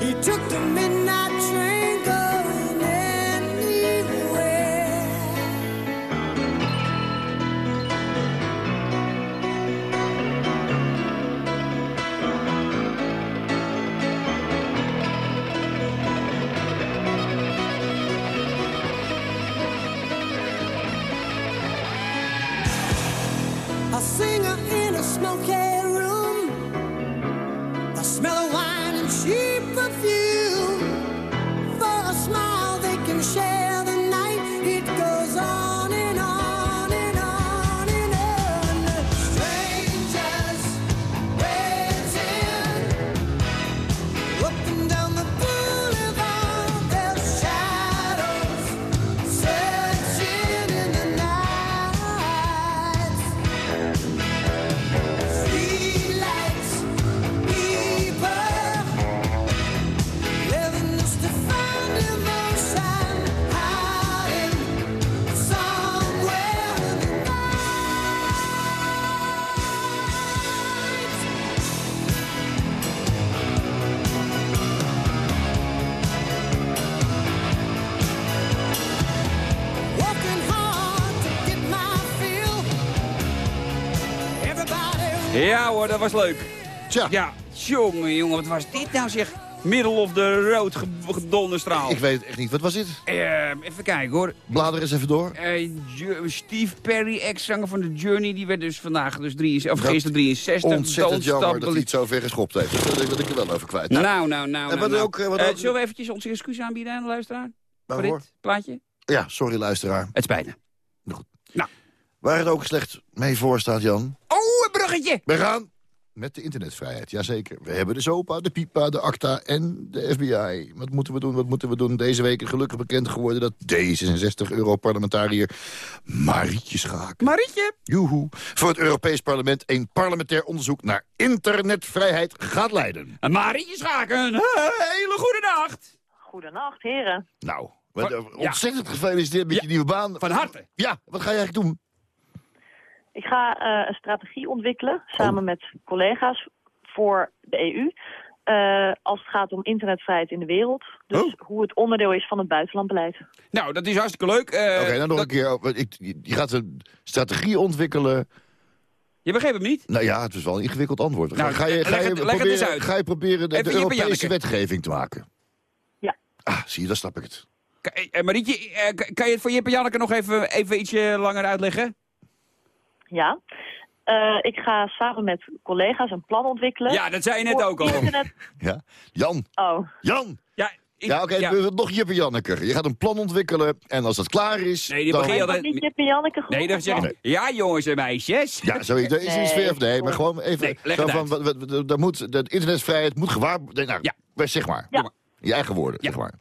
Speaker 14: He took the midnight
Speaker 4: hoor, dat was leuk.
Speaker 5: Tja.
Speaker 4: Ja, jongen, jongen, wat was dit nou zeg? Middle of the road ge- gedonderstraal.
Speaker 5: Ik weet het echt niet. Wat was dit?
Speaker 4: Eh, even kijken hoor.
Speaker 5: Blader eens even door.
Speaker 4: Eh, Steve Perry, ex-zanger van de Journey, die werd dus vandaag, dus 63, of gisteren 63.
Speaker 5: Ontzettend jammer dat hij het zo ver geschopt heeft. Dat wil ik er wel over kwijt.
Speaker 4: stop- Nou, nou, nou.
Speaker 5: En wat
Speaker 4: nou,
Speaker 5: ook,
Speaker 4: nou.
Speaker 5: eh, wat
Speaker 4: Eh,
Speaker 5: ook-
Speaker 4: zullen we eventjes onze excuus aanbieden aan de luisteraar? Voor dit plaatje?
Speaker 5: Ja, sorry luisteraar.
Speaker 4: Het spijt me. Nou.
Speaker 5: Waar het ook slecht mee voor staat, Jan.
Speaker 4: Oh, een bruggetje!
Speaker 5: We gaan met de internetvrijheid, jazeker. We hebben de SOPA, de PIPA, de ACTA en de FBI. Wat moeten we doen, wat moeten we doen? Deze week is gelukkig bekend geworden dat D66-europarlementariër Marietje Schaak...
Speaker 4: Marietje!
Speaker 5: Joehoe, voor het Europees Parlement een parlementair onderzoek naar internetvrijheid gaat leiden.
Speaker 4: En Marietje Schaken, een hele goede nacht!
Speaker 15: Goedenacht, heren.
Speaker 5: Nou, ontzettend gefeliciteerd met je nieuwe baan.
Speaker 4: Van harte.
Speaker 5: Ja, wat ga je eigenlijk doen?
Speaker 15: Ik ga eh, een strategie ontwikkelen samen met collega's voor de EU. eh, als het gaat om internetvrijheid in de wereld. Dus hoe het onderdeel is van het buitenlandbeleid.
Speaker 4: Nou, dat is hartstikke leuk. Eh,
Speaker 5: Oké, nou nog
Speaker 4: dat-
Speaker 5: een keer. oh, Ik, je gaat een strategie ontwikkelen.
Speaker 4: Je begreep hem niet?
Speaker 5: Nou ja, het is wel een ingewikkeld antwoord. Ga,
Speaker 4: Nou,
Speaker 5: ga, je, ga, je
Speaker 4: het- leg het eens
Speaker 5: proberen,
Speaker 4: uit.
Speaker 5: ga je proberen de, Europese
Speaker 4: Janneke.
Speaker 5: wetgeving te maken?
Speaker 15: Ja.
Speaker 5: Ah, zie je, dan snap ik het.
Speaker 4: K- eh, Marietje, eh, kan je het voor Jip en Janneke nog even, even ietsje langer uitleggen?
Speaker 15: Ja. Eh, ik ga samen met collega's een plan ontwikkelen.
Speaker 4: Ja, dat zei je net ook al.
Speaker 15: Internet...
Speaker 5: Ja? Jan,
Speaker 15: Oh,
Speaker 5: Jan!
Speaker 4: Ja, ik,
Speaker 5: Ja, oké,
Speaker 4: ja.
Speaker 5: we- nog Jip en Janneke. Je gaat een plan ontwikkelen en als dat klaar is...
Speaker 4: Nee, die
Speaker 5: dan...
Speaker 4: begin je altijd...
Speaker 15: niet Jip en Janneke
Speaker 4: Nee, dan zeg je...
Speaker 5: Nee.
Speaker 4: Ja, jongens en meisjes.
Speaker 5: Ja, zoiets. Dat is iets
Speaker 15: Nee,
Speaker 5: weer nee, maar gewoon even...
Speaker 4: Nee,
Speaker 5: zo van,
Speaker 4: uit.
Speaker 5: wat- wat- wat- daar moet, de internetvrijheid moet gewaar... Nee, nou,
Speaker 4: Ja.
Speaker 5: zeg maar.
Speaker 15: Ja.
Speaker 5: Je eigen woorden,
Speaker 4: Ja.
Speaker 5: zeg maar.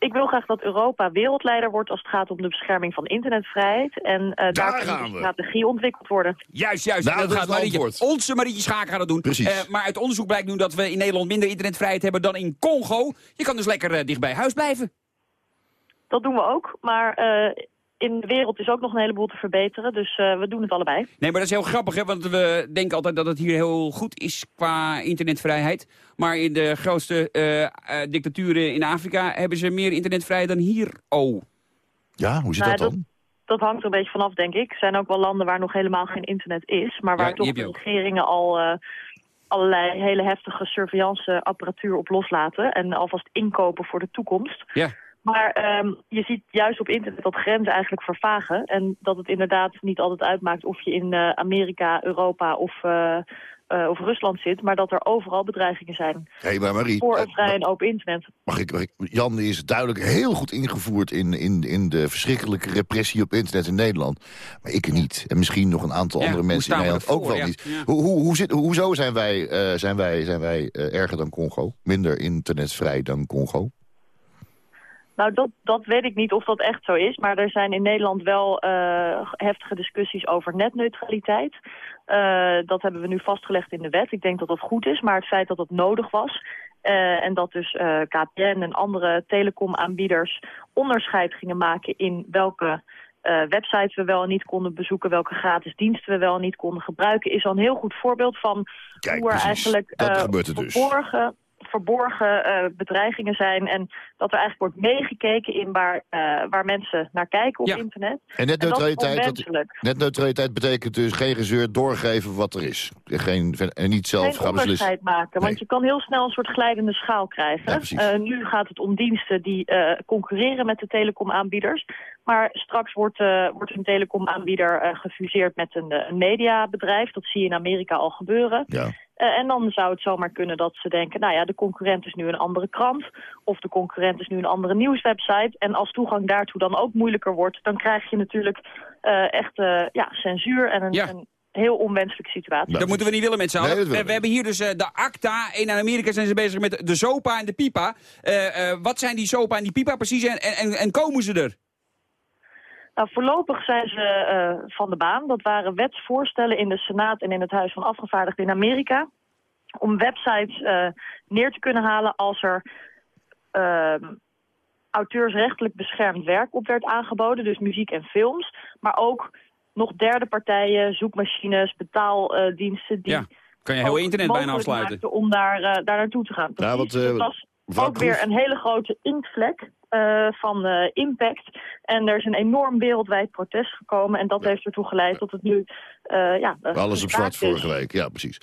Speaker 15: Ik wil graag dat Europa wereldleider wordt als het gaat om de bescherming van internetvrijheid. En eh daar kan
Speaker 5: gaan
Speaker 15: een strategie ontwikkeld worden.
Speaker 4: Juist, juist.
Speaker 5: Nou,
Speaker 4: En
Speaker 5: dat
Speaker 4: dat
Speaker 5: is
Speaker 4: gaat Marietje, onze Marietje Schaken gaat dat doen.
Speaker 5: Precies.
Speaker 4: Eh, maar uit onderzoek blijkt nu dat we in Nederland minder internetvrijheid hebben dan in Congo. Je kan dus lekker eh, dicht bij huis blijven.
Speaker 15: Dat doen we ook. Maar eh, in de wereld is ook nog een heleboel te verbeteren. Dus eh, we doen het allebei.
Speaker 4: Nee, maar dat is heel grappig, hè, want we denken altijd dat het hier heel goed is qua internetvrijheid. Maar in de grootste eh, eh, dictaturen in Afrika hebben ze meer internetvrijheid dan hier. Oh.
Speaker 5: Ja, hoe zit
Speaker 15: Nou,
Speaker 5: dat dan?
Speaker 15: Dat hangt er een beetje vanaf, denk ik. Er zijn ook wel landen waar nog helemaal geen internet is. Maar waar
Speaker 4: Ja,
Speaker 15: toch de regeringen al eh, allerlei hele heftige surveillance apparatuur op loslaten. En alvast inkopen voor de toekomst.
Speaker 4: Ja.
Speaker 15: Maar ehm, je ziet juist op internet dat grenzen eigenlijk vervagen. En dat het inderdaad niet altijd uitmaakt of je in eh, Amerika, Europa of, eh, eh, of Rusland zit. Maar dat er overal bedreigingen zijn
Speaker 5: Hé, maar Marie,
Speaker 15: voor een vrij en open internet.
Speaker 5: mag ik, mag ik- Jan is duidelijk heel goed ingevoerd in, in, in de verschrikkelijke repressie op internet in Nederland. Maar ik niet. En misschien nog een aantal
Speaker 4: Ja,
Speaker 5: andere mensen in Nederland ook wel
Speaker 4: ja.
Speaker 5: niet.
Speaker 4: Ja.
Speaker 5: Hoe, hoe, hoe zit, hoezo zijn wij, eh, zijn wij, zijn wij eh, erger dan Congo? Minder internetvrij dan Congo?
Speaker 15: Nou, dat, dat weet ik niet of dat echt zo is. Maar er zijn in Nederland wel eh, heftige discussies over netneutraliteit. Eh, dat hebben we nu vastgelegd in de wet. Ik denk dat dat goed is. Maar het feit dat dat nodig was... eh, en dat dus KPN en andere telecomaanbieders onderscheid gingen maken in welke websites we wel en niet konden bezoeken, welke gratis diensten we wel en niet konden gebruiken, is al een heel goed voorbeeld van
Speaker 5: Kijk,
Speaker 15: hoe er
Speaker 5: precies.
Speaker 15: eigenlijk
Speaker 5: gebeurt er dus.
Speaker 15: Verborgen, eh, bedreigingen zijn en dat er eigenlijk wordt meegekeken in waar, eh, waar mensen naar kijken op
Speaker 5: Ja.
Speaker 15: internet.
Speaker 5: En netneutraliteit,
Speaker 15: onwenselijk.
Speaker 5: netneutraliteit betekent dus geen gezeur doorgeven wat er is. Geen, en niet zelf
Speaker 15: Geen
Speaker 5: gaan beslissen.
Speaker 15: onderscheid maken, want je kan heel snel een soort glijdende schaal krijgen. Eh, nu gaat het om diensten die eh, concurreren met de telecomaanbieders. Maar straks wordt, eh, wordt een telecomaanbieder eh, gefuseerd met een, een mediabedrijf. Dat zie je in Amerika al gebeuren.
Speaker 5: Ja.
Speaker 15: Eh, en dan zou het zomaar kunnen dat ze denken... nou ja, de concurrent is nu een andere krant... of de concurrent is nu een andere nieuwswebsite. En als toegang daartoe dan ook moeilijker wordt... dan krijg je natuurlijk eh, echt eh, ja, censuur en een, een heel onwenselijke situatie.
Speaker 4: Dat moeten we niet willen met z'n allen.
Speaker 15: Nee,
Speaker 4: we, hebben hier dus eh, de ACTA. En in Amerika zijn ze bezig met de SOPA en de PIPA. Eh, eh, wat zijn die SOPA en die PIPA precies en, en, en komen ze er?
Speaker 15: Nou, voorlopig zijn ze eh, van de baan. Dat waren wetsvoorstellen in de Senaat en in het Huis van Afgevaardigden in Amerika. Om websites eh, neer te kunnen halen als er ehm, auteursrechtelijk beschermd werk op werd aangeboden. Dus muziek en films. Maar ook nog derde partijen, zoekmachines, betaaldiensten... die
Speaker 4: Ja, kan je heel internet bijna afsluiten.
Speaker 15: om daar, eh, daar naartoe te gaan.
Speaker 5: Ja, want, eh,
Speaker 15: dat was ook weer een hele grote inktvlek eh, van eh, impact. En er is een enorm wereldwijd protest gekomen. En dat heeft ertoe geleid tot het nu... eh ja,
Speaker 5: Alles op zwart vorige week, ja precies.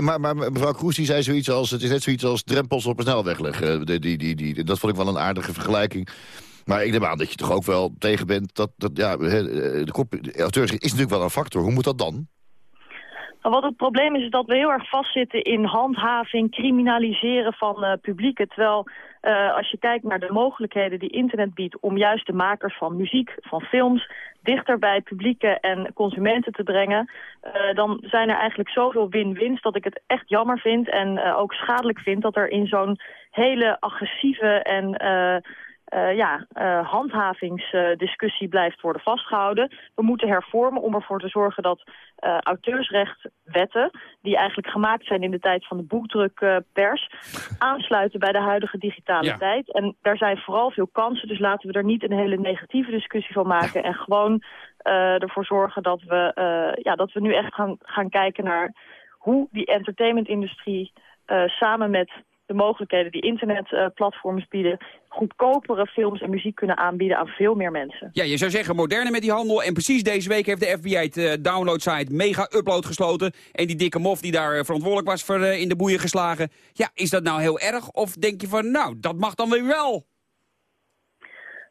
Speaker 5: Maar, maar mevrouw Kroes die zei zoiets als... het is net zoiets als drempels op een snelweg leggen. Die, die, die, die, dat vond ik wel een aardige vergelijking. Maar ik neem aan dat je toch ook wel tegen bent... dat, dat ja, de, de auteursrecht is natuurlijk wel een factor. Hoe moet dat dan?
Speaker 15: Wat het probleem is, is dat we heel erg vastzitten in handhaving, criminaliseren van eh, publieken. Terwijl eh, als je kijkt naar de mogelijkheden die internet biedt om juist de makers van muziek, van films, dichter bij publieken en consumenten te brengen, eh, dan zijn er eigenlijk zoveel win-wins dat ik het echt jammer vind en ook schadelijk vind dat er in zo'n hele agressieve en eh, ja, eh, handhavingsdiscussie blijft worden vastgehouden. We moeten hervormen om ervoor te zorgen dat eh, auteursrechtwetten, die eigenlijk gemaakt zijn in de tijd van de boekdrukpers, aansluiten bij de huidige digitale
Speaker 16: Ja.
Speaker 15: tijd. En daar zijn vooral veel kansen, dus laten we er niet een hele negatieve discussie van maken en gewoon ervoor zorgen dat we, ja, dat we nu echt gaan, gaan kijken naar hoe die entertainmentindustrie samen met de mogelijkheden die internetplatforms bieden... goedkopere films en muziek kunnen aanbieden aan veel meer mensen.
Speaker 4: Ja, je zou zeggen moderne met die handel. En precies deze week heeft de FBI het eh, downloadsite Mega Upload gesloten. En die dikke mof die daar eh, verantwoordelijk was voor eh, in de boeien geslagen. Ja, is dat nou heel erg? Of denk je van, nou, dat mag dan weer wel?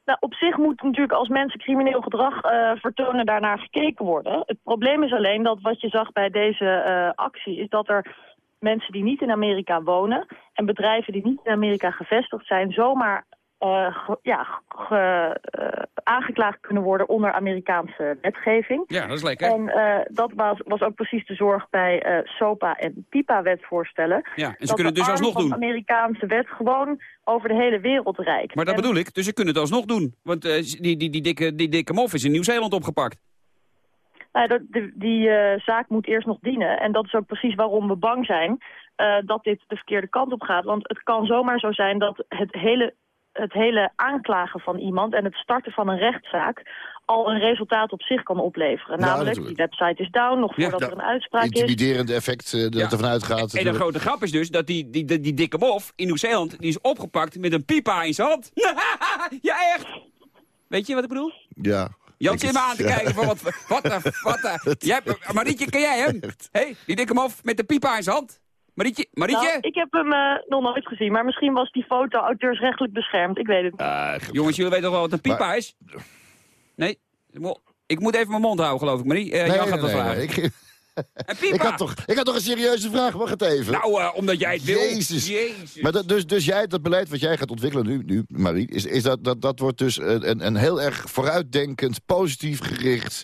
Speaker 15: Nou, op zich moet natuurlijk als mensen crimineel gedrag vertonen daarnaar gekeken worden. Het probleem is alleen dat wat je zag bij deze actie is dat er mensen die niet in Amerika wonen en bedrijven die niet in Amerika gevestigd zijn zomaar ge- ja, ge- eh, aangeklaagd kunnen worden onder Amerikaanse wetgeving.
Speaker 4: Ja, dat is lekker.
Speaker 15: En eh, dat was, was ook precies de zorg bij SOPA en PIPA-wetvoorstellen.
Speaker 4: Ja, en ze
Speaker 15: Dat
Speaker 4: kunnen het dus alsnog doen.
Speaker 15: de Amerikaanse wet gewoon over de hele wereld reikt.
Speaker 4: Maar dat
Speaker 15: En-
Speaker 4: bedoel ik, dus ze kunnen het alsnog doen. Want die, die, die, dikke, die dikke mof is in Nieuw-Zeeland opgepakt.
Speaker 15: Nou, dat- die die zaak moet eerst nog dienen. En dat is ook precies waarom we bang zijn eh, dat dit de verkeerde kant op gaat. Want het kan zomaar zo zijn dat het hele, het hele aanklagen van iemand... en het starten van een rechtszaak al een resultaat op zich kan opleveren. Namelijk,
Speaker 5: natuurlijk.
Speaker 15: die website is down, nog voordat
Speaker 5: Ja.
Speaker 15: er een uitspraak is.
Speaker 5: Intimiderende effect eh, dat
Speaker 4: Ja.
Speaker 5: ervan uitgaat.
Speaker 4: En de grote grap is dus dat die, die, die, die dikke mof in Nieuw-Zeeland... die is opgepakt met een pipa in zijn hand. ja, echt! Weet je wat ik bedoel?
Speaker 5: Ja.
Speaker 4: Jan zit me aan te
Speaker 5: ja.
Speaker 4: kijken van wat... Wat de... Wat de jij, Marietje, ken jij hem? Hé, hey, die dikke mof met de pipa in zijn hand. Marietje, Marietje?
Speaker 15: Nou, ik heb hem eh, nog nooit gezien, maar misschien was die foto auteursrechtelijk beschermd. Ik weet het niet.
Speaker 4: Jongens, jullie weten toch wel wat een pipa is? Nee? Ik moet even mijn mond houden, geloof ik, Marie. Eh
Speaker 5: Nee,
Speaker 4: Jan gaat
Speaker 5: nee,
Speaker 4: wat
Speaker 5: nee,
Speaker 4: vragen.
Speaker 5: nee, ik-
Speaker 4: Een pipa!
Speaker 5: Ik had, toch, ik had toch een serieuze vraag, wacht het even.
Speaker 4: Nou, eh, omdat jij het wil.
Speaker 5: Jezus.
Speaker 4: Jezus.
Speaker 5: Maar dat, dus, dus jij, dat beleid wat jij gaat ontwikkelen nu, nu Marie... Is, is dat, dat, dat wordt dus een- een heel erg vooruitdenkend, positief gericht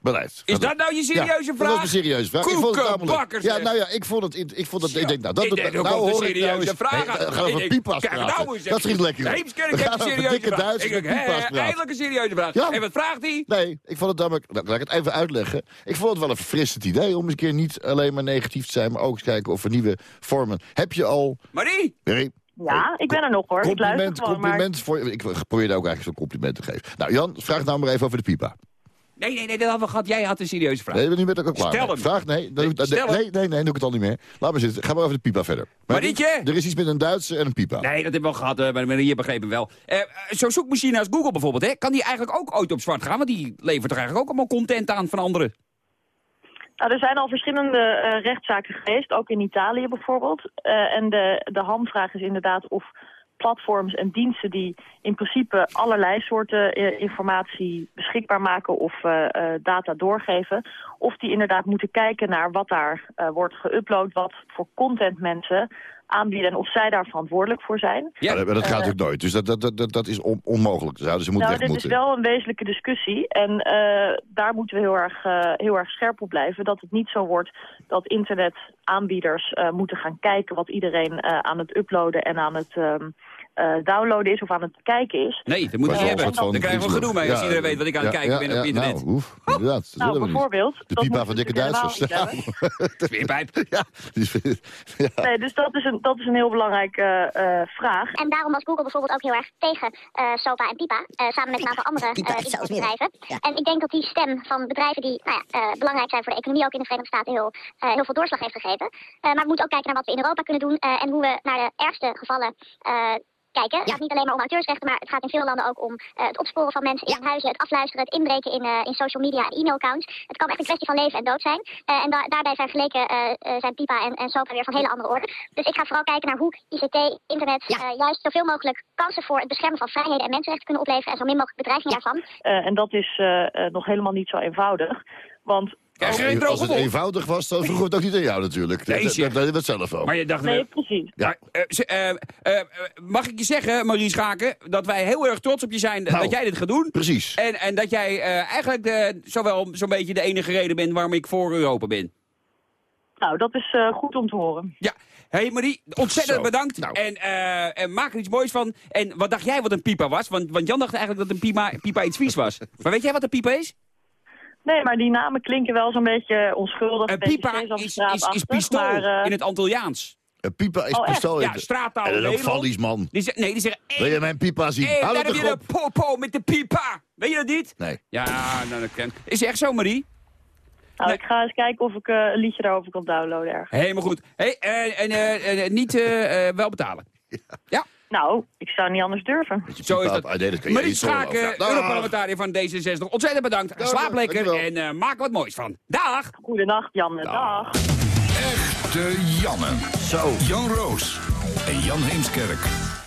Speaker 5: beleid.
Speaker 4: Is dat nou je serieuze
Speaker 5: ja,
Speaker 4: vraag?
Speaker 5: Dat was een serieuze vraag. Ik vond het namelijk-
Speaker 4: Koekenbakkers,
Speaker 5: Ja,
Speaker 4: zeg.
Speaker 5: nou ja, ik vond het... Ik, vond het ik denk, nou, dat,
Speaker 4: Ik denk,
Speaker 5: nou, hoor ik nou
Speaker 4: serieuze
Speaker 5: eens-
Speaker 4: vraag aan.
Speaker 5: we gaan over
Speaker 4: Ik-
Speaker 5: pipa's
Speaker 4: nou eens
Speaker 5: dat schiet lekker.
Speaker 4: Heemskerk heeft een
Speaker 5: over
Speaker 4: serieuze
Speaker 5: dikke
Speaker 4: vraag.
Speaker 5: Duitsers
Speaker 4: Ik denk. Eindelijk een serieuze vraag.
Speaker 5: Ja.
Speaker 4: En wat vraagt hij?
Speaker 5: Nee, ik vond het namelijk... Nou, laat ik het even uitleggen. Ik vond het wel een verfrissend idee om eens een keer niet alleen maar negatief te zijn... maar ook eens kijken of er nieuwe vormen... Heb je al...
Speaker 4: Marie!
Speaker 5: Marie,
Speaker 15: Ja, ik ben er nog hoor. Ik luister
Speaker 5: Compliment,
Speaker 15: gewoon, maar...
Speaker 5: compliment voor... Ik probeerde ook eigenlijk zo'n compliment te geven. Nou, Jan, vraag nou maar even over de pipa.
Speaker 4: Nee, nee, nee, dat hadden we gehad. Jij had een serieuze vraag.
Speaker 5: Nee, nu met elkaar klaar.
Speaker 4: Stel hem.
Speaker 5: Vraag, nee, ik-
Speaker 4: Nee, stel hem.
Speaker 5: nee, nee, nee, doe ik het al niet meer. Laat maar zitten. Ga maar over de pipa verder.
Speaker 4: Marietje?
Speaker 5: Er is iets met een Duitse en een pipa.
Speaker 4: Nee, dat hebben we al gehad, eh, maar Marie begrepen wel. Eh, eh, Zo'n zoekmachine als Google bijvoorbeeld, hè, kan die eigenlijk ook ooit op zwart gaan? Want die levert toch eigenlijk ook allemaal content aan van anderen?
Speaker 15: Nou, er zijn al verschillende eh, rechtszaken geweest, ook in Italië bijvoorbeeld. Eh, en de, de hamvraag is inderdaad of platforms en diensten die in principe allerlei soorten eh, informatie beschikbaar maken of eh, eh, data doorgeven, of die inderdaad moeten kijken naar wat daar wordt geüpload, wat voor content mensen aanbieden en of zij daar verantwoordelijk voor zijn.
Speaker 5: Ja, maar dat gaat
Speaker 15: Eh,
Speaker 5: natuurlijk nooit. Dus dat, dat, dat, dat, is on- onmogelijk. Zouden ze moeten
Speaker 15: nou,
Speaker 5: weg
Speaker 15: dit is wel een wezenlijke discussie. En eh, daar moeten we heel erg, eh, heel erg scherp op blijven. Dat het niet zo wordt dat internetaanbieders eh, moeten gaan kijken... wat iedereen aan het uploaden en aan het ehm, eh, downloaden is of aan het kijken is.
Speaker 4: Nee, dat moet je niet hebben.
Speaker 15: en dan-
Speaker 4: Dan krijgen we gedoe mee als iedereen weet wat ik aan het
Speaker 5: Ja,
Speaker 4: kijken
Speaker 5: ja,
Speaker 4: ben op
Speaker 5: ja,
Speaker 4: internet.
Speaker 5: Nou, oef, inderdaad. dat
Speaker 15: Nou,
Speaker 5: willen we niet.
Speaker 15: bijvoorbeeld,
Speaker 5: De pipa van dikke Duitsers.
Speaker 15: niet
Speaker 4: Smeerpijp.
Speaker 5: ja.
Speaker 15: Nee, dus dat is een, dat is een heel belangrijke eh, eh, vraag.
Speaker 16: En daarom was Google bijvoorbeeld ook heel erg tegen eh, SOPA en PIPA, eh, samen met een aantal andere eh, internetbedrijven. En ik denk dat die stem van bedrijven die nou ja, eh, belangrijk zijn voor de economie ook in de Verenigde Staten heel, eh, heel veel doorslag heeft gegeven. Eh, maar we moeten ook kijken naar wat we in Europa kunnen doen eh, en hoe we naar de ergste gevallen Het gaat niet alleen maar om auteursrechten, maar het gaat in veel landen ook om eh, het opsporen van mensen in hun huizen, het afluisteren, het inbreken in, eh, in social media en e-mailaccounts. Het kan echt een kwestie van leven en dood zijn. Eh, en da- daarbij zijn geleken zijn PIPA en, en SOPA weer van hele andere orde. Dus ik ga vooral kijken naar hoe ICT, internet, juist zoveel mogelijk kansen voor het beschermen van vrijheden en mensenrechten kunnen opleveren en zo min mogelijk bedreiging daarvan.
Speaker 15: En dat is nog helemaal niet zo eenvoudig. Want
Speaker 5: Als het eenvoudig was, dan vroegen we het ook niet aan jou natuurlijk.
Speaker 4: Nee,
Speaker 5: dat, dat, dat hebben we het zelf ook.
Speaker 4: Maar je dacht...
Speaker 15: Nee, precies.
Speaker 5: Ja.
Speaker 4: Eh, eh, eh, mag ik je zeggen, Marie Schaken, dat wij heel erg trots op je zijn
Speaker 5: Nou,
Speaker 4: dat jij dit gaat doen.
Speaker 5: Precies.
Speaker 4: En, en dat jij eh, eigenlijk de, zowel zo'n beetje de enige reden bent waarom ik voor Europa ben.
Speaker 15: Nou, dat is eh, goed om te horen.
Speaker 4: Ja. hey Marie, ontzettend
Speaker 5: Zo,
Speaker 4: bedankt.
Speaker 5: nou.
Speaker 4: En, eh, en maak er iets moois van. En wat dacht jij wat een pipa was? Want, want Jan dacht eigenlijk dat een pipa, pipa iets vies was. Maar weet jij wat een pipa is?
Speaker 15: Nee, maar die namen klinken wel zo'n beetje onschuldig.
Speaker 4: Een
Speaker 15: beetje
Speaker 4: pipa is, is, pistool
Speaker 15: maar, eh,
Speaker 4: in het Antilliaans.
Speaker 5: Een pipa is
Speaker 15: Oh,
Speaker 5: pistool.
Speaker 4: Ja, straattaal
Speaker 5: En is ook vallies, man.
Speaker 4: Die nee, die zeggen...
Speaker 5: Wil je mijn pipa zien? Dat
Speaker 4: heb je de
Speaker 5: op.
Speaker 4: popo met de pipa. Weet je dat niet?
Speaker 5: Nee.
Speaker 4: Ja, nou, dat ken Is het echt zo, Marie?
Speaker 15: Nou, ik ga eens kijken of ik eh, een liedje daarover kan downloaden ergens.
Speaker 4: Helemaal goed. Hey, eh, en eh, eh, niet eh, eh, wel betalen. Ja.
Speaker 15: Nou, ik zou niet anders durven.
Speaker 4: Zo is dat.
Speaker 5: ah, nee, dat je niet. Dag.
Speaker 4: Europarlementariër van D66. Ontzettend bedankt.
Speaker 5: Dag,
Speaker 4: Slaap lekker
Speaker 5: dankjewel.
Speaker 4: en eh, maak er wat moois van. Dag.
Speaker 15: Goedenacht, Janne. Dag.
Speaker 3: Echte Janne.
Speaker 5: Zo.
Speaker 3: Jan Roos en Jan Heemskerk.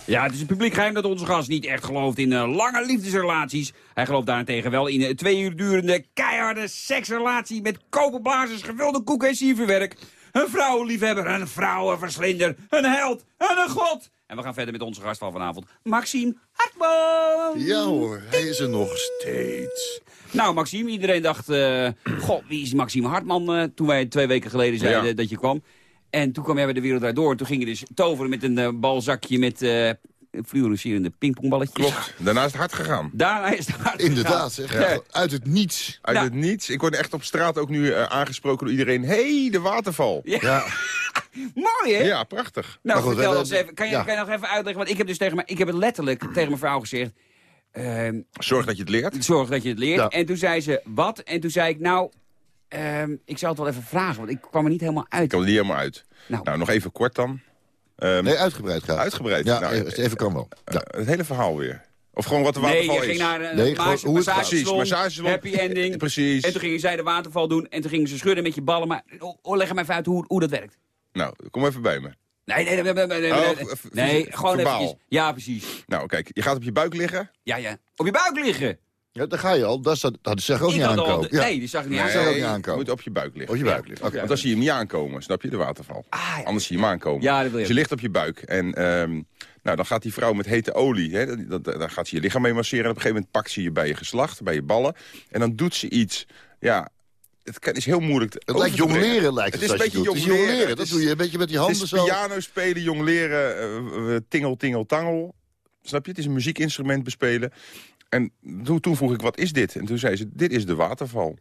Speaker 4: Ja, het is een publiek geheim dat onze gast niet echt gelooft in eh, lange liefdesrelaties. Hij gelooft daarentegen wel in een twee uur durende keiharde seksrelatie met koperblazers, gevulde koek en sierverwerk. Een vrouwenliefhebber, een vrouwenverslinder, een held en een god. En we gaan verder met onze gast van vanavond, Maxime Hartman.
Speaker 5: Ja hoor, hij is er nog steeds.
Speaker 4: Nou, Maxime, iedereen dacht, eh god, wie is Maxime Hartman? eh, toen wij twee weken geleden zeiden
Speaker 9: Ja.
Speaker 4: dat je kwam. En toen kwam jij bij de wereld daardoor. En toen ging je dus toveren met een eh, balzakje met eh fluorescerende pingpongballetjes.
Speaker 9: Klopt. Daarna is het hard gegaan.
Speaker 4: Daarna is het hard
Speaker 5: Inderdaad,
Speaker 4: gegaan.
Speaker 5: zeg.
Speaker 4: Ja.
Speaker 5: Uit het niets.
Speaker 9: Uit het niets. Ik word echt op straat ook nu eh, aangesproken door iedereen. Hé, hey, de waterval.
Speaker 4: Ja.
Speaker 5: Ja.
Speaker 4: Mooi, hè?
Speaker 9: Ja, prachtig.
Speaker 4: Nou,
Speaker 5: goed,
Speaker 4: vertel even. Kan je,
Speaker 5: ja.
Speaker 4: kan je nog even uitleggen? Want ik heb dus tegen me, ik heb het letterlijk tegen mijn vrouw gezegd. ehm,
Speaker 9: Zorg dat je het leert.
Speaker 4: zorg dat je het leert.
Speaker 5: Ja.
Speaker 4: En toen zei ze, wat? En toen zei ik, nou, ehm, ik zal het wel even vragen. Want ik kwam er niet helemaal uit.
Speaker 9: Ik kan er niet helemaal uit.
Speaker 4: Nou.
Speaker 9: Nou, nog even kort dan. Ehm,
Speaker 5: Nee, uitgebreid gaat.
Speaker 9: Uitgebreid.
Speaker 5: Ja,
Speaker 9: Nou,
Speaker 5: even even kan wel.
Speaker 9: eh,
Speaker 5: Ja.
Speaker 9: het hele verhaal weer. Of gewoon wat de
Speaker 4: Nee,
Speaker 9: waterval
Speaker 4: je
Speaker 9: is.
Speaker 4: ging naar een
Speaker 5: Nee,
Speaker 4: massage,
Speaker 5: gewoon hoe
Speaker 4: massagesalon,
Speaker 9: massagesalon.
Speaker 4: happy ending.
Speaker 9: Precies.
Speaker 4: En toen gingen zij de waterval doen en toen gingen ze schudden met je ballen. Maar oh, oh, leg hem even uit hoe, hoe dat werkt.
Speaker 9: Nou, kom even bij me.
Speaker 4: Nee, nee, nee, nee, nee, nee,
Speaker 9: Oh,
Speaker 4: nee, nee, gewoon
Speaker 9: verbaal.
Speaker 4: eventjes. Ja, precies.
Speaker 9: Nou, kijk, je gaat op je buik liggen.
Speaker 4: Ja, ja. Op je buik liggen.
Speaker 5: Ja, daar ga je al. Dat, dat, dat zag ik ook
Speaker 4: Ik
Speaker 5: niet aankomen.
Speaker 4: de- nee, die zag ik niet
Speaker 5: Dat
Speaker 4: aankomen.
Speaker 5: zag ik ook niet
Speaker 9: je moet op je buik liggen.
Speaker 5: Op je buik liggen. Oké.
Speaker 9: Want dan zie je hem niet aankomen, snap je, de waterval. Anders zie je hem aankomen.
Speaker 4: Ah, Ja, dat wil je
Speaker 9: dus je ligt op je buik. En ehm, nou, dan gaat die vrouw met hete olie, hè, dat, dat, daar gaat ze je lichaam mee masseren. En op een gegeven moment pakt ze je bij je geslacht, bij je ballen. En dan doet ze iets, ja... Het kan- is heel moeilijk te
Speaker 5: Het lijkt jongleren, lijkt het,
Speaker 9: Het is een beetje jongleren.
Speaker 5: jongleren, dat doe je een beetje met die handen
Speaker 9: Het is
Speaker 5: zo.
Speaker 9: piano spelen, jongleren, eh, eh, tingel, tingel, tangel. Snap je? Het is een muziekinstrument bespelen. En toen, toen vroeg ik, wat is dit? En toen zei ze, dit is de waterval.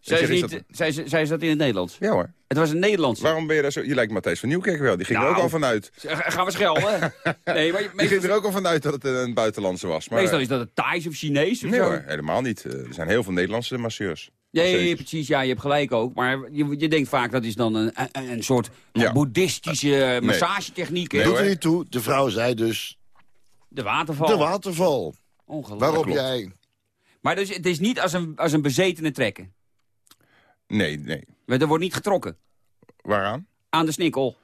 Speaker 4: Zij is niet,
Speaker 9: dat-
Speaker 4: zij, zij is dat in het Nederlands?
Speaker 9: Ja hoor.
Speaker 4: Het was een Nederlands.
Speaker 9: Waarom ben je daar zo... Je lijkt Matthijs van Nieuwkerk wel. Die ging er
Speaker 4: Nou.
Speaker 9: ook al vanuit.
Speaker 4: Gaan we schelden? nee, maar
Speaker 9: Die
Speaker 4: meestal,
Speaker 9: ging er ook al vanuit dat het een buitenlandse was. Maar,
Speaker 4: meestal is dat het Thais of Chinees of
Speaker 9: Nee
Speaker 4: zo.
Speaker 9: hoor, helemaal niet. Eh, Er zijn heel veel Nederlandse masseurs.
Speaker 4: Nee,
Speaker 9: Masseuse.
Speaker 4: precies. Ja, je hebt gelijk ook. Maar je, je denkt vaak dat is dan een, een, een soort
Speaker 9: Ja.
Speaker 4: boeddhistische massagetechniek. hè?
Speaker 5: Doet er niet toe. De vrouw zei dus,
Speaker 4: De waterval.
Speaker 5: de waterval.
Speaker 4: Ongelooflijk.
Speaker 5: Waarop
Speaker 9: klopt.
Speaker 5: jij...
Speaker 4: Maar dus, het is niet als een, als een bezetene trekken.
Speaker 9: Nee, nee.
Speaker 4: Er wordt niet getrokken.
Speaker 9: Waaraan?
Speaker 4: Aan de snikkel.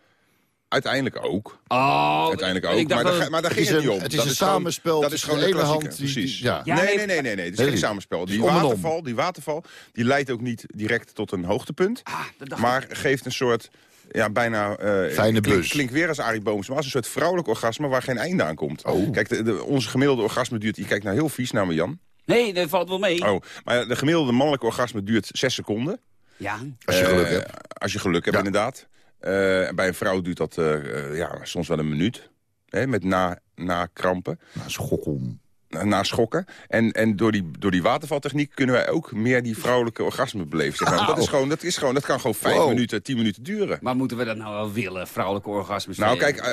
Speaker 9: Uiteindelijk ook.
Speaker 4: Oh,
Speaker 9: Uiteindelijk ook. Maar,
Speaker 4: dat
Speaker 9: daar, maar daar
Speaker 5: het
Speaker 9: ging
Speaker 5: is
Speaker 9: het niet
Speaker 5: een-
Speaker 9: om.
Speaker 5: het is
Speaker 9: Dat
Speaker 5: een samenspel
Speaker 9: Dat is gewoon
Speaker 5: de
Speaker 9: de
Speaker 5: ene
Speaker 9: klassieke.
Speaker 5: hand die-
Speaker 9: Precies.
Speaker 5: die- ja.
Speaker 9: Nee,
Speaker 4: nee,
Speaker 9: nee, nee, nee. Het is
Speaker 5: Nee,
Speaker 9: geen
Speaker 5: nee.
Speaker 9: samenspel. Die waterval, die waterval, die leidt ook niet direct tot een hoogtepunt.
Speaker 4: Ah, dat dacht
Speaker 9: maar geeft een soort, ja, bijna... eh,
Speaker 5: Fijne
Speaker 9: klink-
Speaker 5: bus.
Speaker 9: Klinkt weer als Arie Booms, maar als een soort vrouwelijk orgasme waar geen einde aan komt.
Speaker 5: Oh.
Speaker 9: Kijk, de, de- onze gemiddelde orgasme duurt... Je kijkt nou heel vies naar me, Jan.
Speaker 4: Nee, dat valt wel mee.
Speaker 9: Oh, maar de gemiddelde mannelijke orgasme duurt 6 seconden.
Speaker 4: Ja.
Speaker 5: Als je geluk
Speaker 9: Eh,
Speaker 5: hebt.
Speaker 9: Als je geluk hebt,
Speaker 5: Ja.
Speaker 9: inderdaad. Eh, en bij een vrouw duurt dat ja, soms wel een minuut. Hè, met na, na krampen.
Speaker 5: Nou, schokkom.
Speaker 9: Na, na schokken. En, en door, die, door die watervaltechniek kunnen wij ook meer die vrouwelijke orgasme beleven. Zeg maar. dat, is gewoon, dat, is gewoon, dat kan gewoon vijf
Speaker 5: Wow.
Speaker 9: minuten, tien minuten duren.
Speaker 4: Maar moeten we dat nou wel willen, vrouwelijke orgasmes?
Speaker 9: Nou, kijk, eh,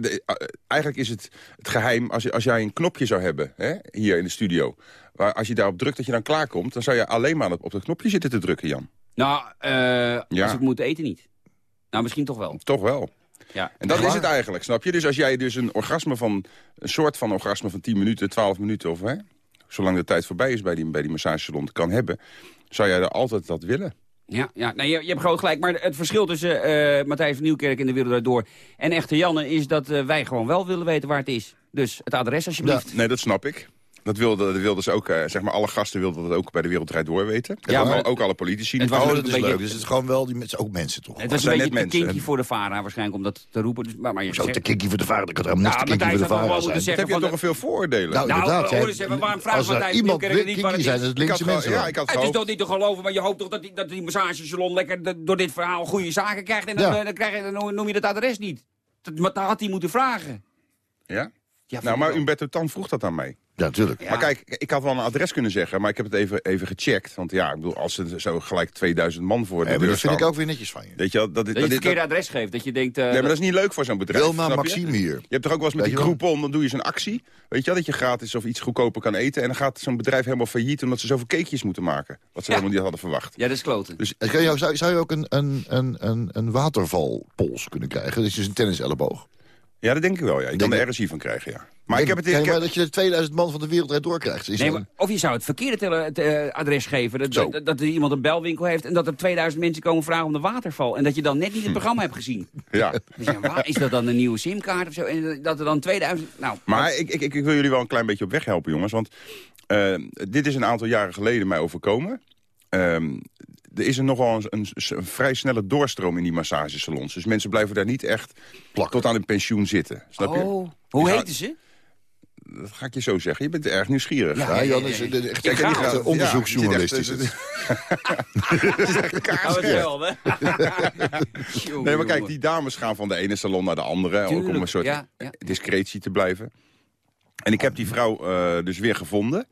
Speaker 9: de- eh, eigenlijk is het, het geheim... Als, je, als jij een knopje zou hebben, hè, hier in de studio... Waar, als je daarop drukt dat je dan klaarkomt... dan zou je alleen maar op, op dat knopje zitten te drukken, Jan.
Speaker 4: Nou, eh,
Speaker 9: Ja.
Speaker 4: als ik moet eten niet. Nou, misschien toch wel.
Speaker 9: Toch wel.
Speaker 4: Ja.
Speaker 9: En dat is het eigenlijk, snap je? Dus als jij dus een orgasme van... een soort van orgasme van 10 minuten, 12 minuten... of hè, zolang de tijd voorbij is bij die, bij die massagesalon kan hebben... zou jij er altijd dat willen.
Speaker 4: Ja, ja nee, je, je hebt groot gelijk. Maar het verschil tussen eh, Matthijs van Nieuwkerk in de Wereld Door... en echte Janne is dat eh, wij gewoon wel willen weten waar het is. Dus het adres alsjeblieft.
Speaker 9: Nee, dat snap ik. Dat wilden, dat wilden ze ook, eh, zeg maar, alle gasten wilden dat ook bij de Wereldrijd Door weten.
Speaker 4: Ja,
Speaker 9: ook,
Speaker 4: maar-
Speaker 9: al- ook alle politici.
Speaker 4: Het was
Speaker 5: Oh, dat
Speaker 4: een
Speaker 5: is
Speaker 4: beetje-
Speaker 5: leuk. Dus het is gewoon wel, die mensen, ook mensen toch?
Speaker 4: Het was een
Speaker 9: zijn
Speaker 4: beetje
Speaker 9: net
Speaker 4: te kinky voor de VARA waarschijnlijk om dat te roepen. Dus, maar, maar je
Speaker 5: Zo
Speaker 4: zegt-
Speaker 5: te kinky voor de vader. Ik had helemaal niks
Speaker 4: Ja,
Speaker 5: te kinky voor de
Speaker 4: moeten
Speaker 5: zijn.
Speaker 9: Dat heb je toch veel voordelen?
Speaker 5: Nou,
Speaker 4: Nou,
Speaker 5: inderdaad.
Speaker 4: hoor
Speaker 5: hè.
Speaker 4: waarom
Speaker 5: er
Speaker 4: Matthijs
Speaker 5: iemand
Speaker 4: niet waar
Speaker 5: kinky
Speaker 4: het
Speaker 5: zijn,
Speaker 4: is?
Speaker 5: dat het linkse mensen
Speaker 9: ja, ik had
Speaker 4: Het is toch niet te geloven, maar je hoopt toch dat die, dat die massagesalon lekker door dit verhaal goede zaken krijgt. En dan, eh, dan, krijg je, dan noem je dat adres niet. Dat, maar dat had hij moeten vragen.
Speaker 9: Ja?
Speaker 4: Ja,
Speaker 9: Nou, maar. Umberto Tan vroeg dat aan mij.
Speaker 5: Ja, natuurlijk.
Speaker 4: Ja.
Speaker 9: Maar kijk, ik had wel een adres kunnen zeggen, maar ik heb het even, even gecheckt. Want ja, ik bedoel, als er zo gelijk 2000 man voor de deur
Speaker 5: dat vind ik ook weer netjes van je.
Speaker 9: Weet je dat,
Speaker 4: Dat
Speaker 9: is-
Speaker 4: je
Speaker 9: dat,
Speaker 4: het verkeerde adres geeft. Dat je denkt... eh,
Speaker 9: Nee, maar dat is niet leuk voor zo'n bedrijf.
Speaker 5: Wilma? Maxime hier.
Speaker 9: Je hebt toch ook wel eens met die? Groupon, dan doe je zo'n actie. Weet je wel, dat je gratis of iets goedkoper kan eten. En dan gaat zo'n bedrijf helemaal failliet omdat ze zoveel cakejes moeten maken. Wat ze
Speaker 4: Ja.
Speaker 9: helemaal niet hadden verwacht.
Speaker 4: Ja, dat is kloten.
Speaker 9: Dus
Speaker 5: zou, zou je ook een, een, een, een, een watervalpols kunnen krijgen? Dat is dus een tenniselleboog.
Speaker 9: Ja, dat denk ik wel. Ja. Je
Speaker 5: Denk
Speaker 9: kan
Speaker 5: ik-
Speaker 9: er RSI van krijgen, ja. Maar ik heb het... Ik
Speaker 5: je
Speaker 9: heb,
Speaker 5: maar dat je de 2000 man van de wereld doorkrijgt. Is
Speaker 4: Nee, maar, of je zou het verkeerde tele- te- eh, adres geven. Dat, dat, dat er iemand een belwinkel heeft en dat er 2000 mensen komen vragen om de waterval. En dat je dan net niet het programma hebt gezien.
Speaker 9: ja.
Speaker 4: Dus ja, waar, is dat dan een nieuwe simkaart of zo? En dat er dan 2000... Nou,
Speaker 9: Maar ik, ik, ik wil jullie wel een klein beetje op weg helpen, jongens. Want eh, dit is een aantal jaren geleden mij overkomen. Ehm, er is er nogal een, een, een vrij snelle doorstroom in die massagesalons. Dus mensen blijven daar niet echt tot aan hun pensioen zitten. Snap je?
Speaker 4: oh, hoe heten ze?
Speaker 9: Dat ga ik je zo zeggen. Je bent erg nieuwsgierig.
Speaker 4: Ja,
Speaker 5: Ja,
Speaker 4: ja,
Speaker 5: Jan
Speaker 4: ja,
Speaker 5: is echt
Speaker 4: Ik ga
Speaker 5: onderzoeksjournalist.
Speaker 9: Ja,
Speaker 5: is het.
Speaker 9: echt-. Nee, maar kijk, die dames gaan van de ene salon naar de andere. Ook om een soort
Speaker 4: ja, ja.
Speaker 9: discretie te blijven. En ik heb die vrouw eh, dus weer gevonden.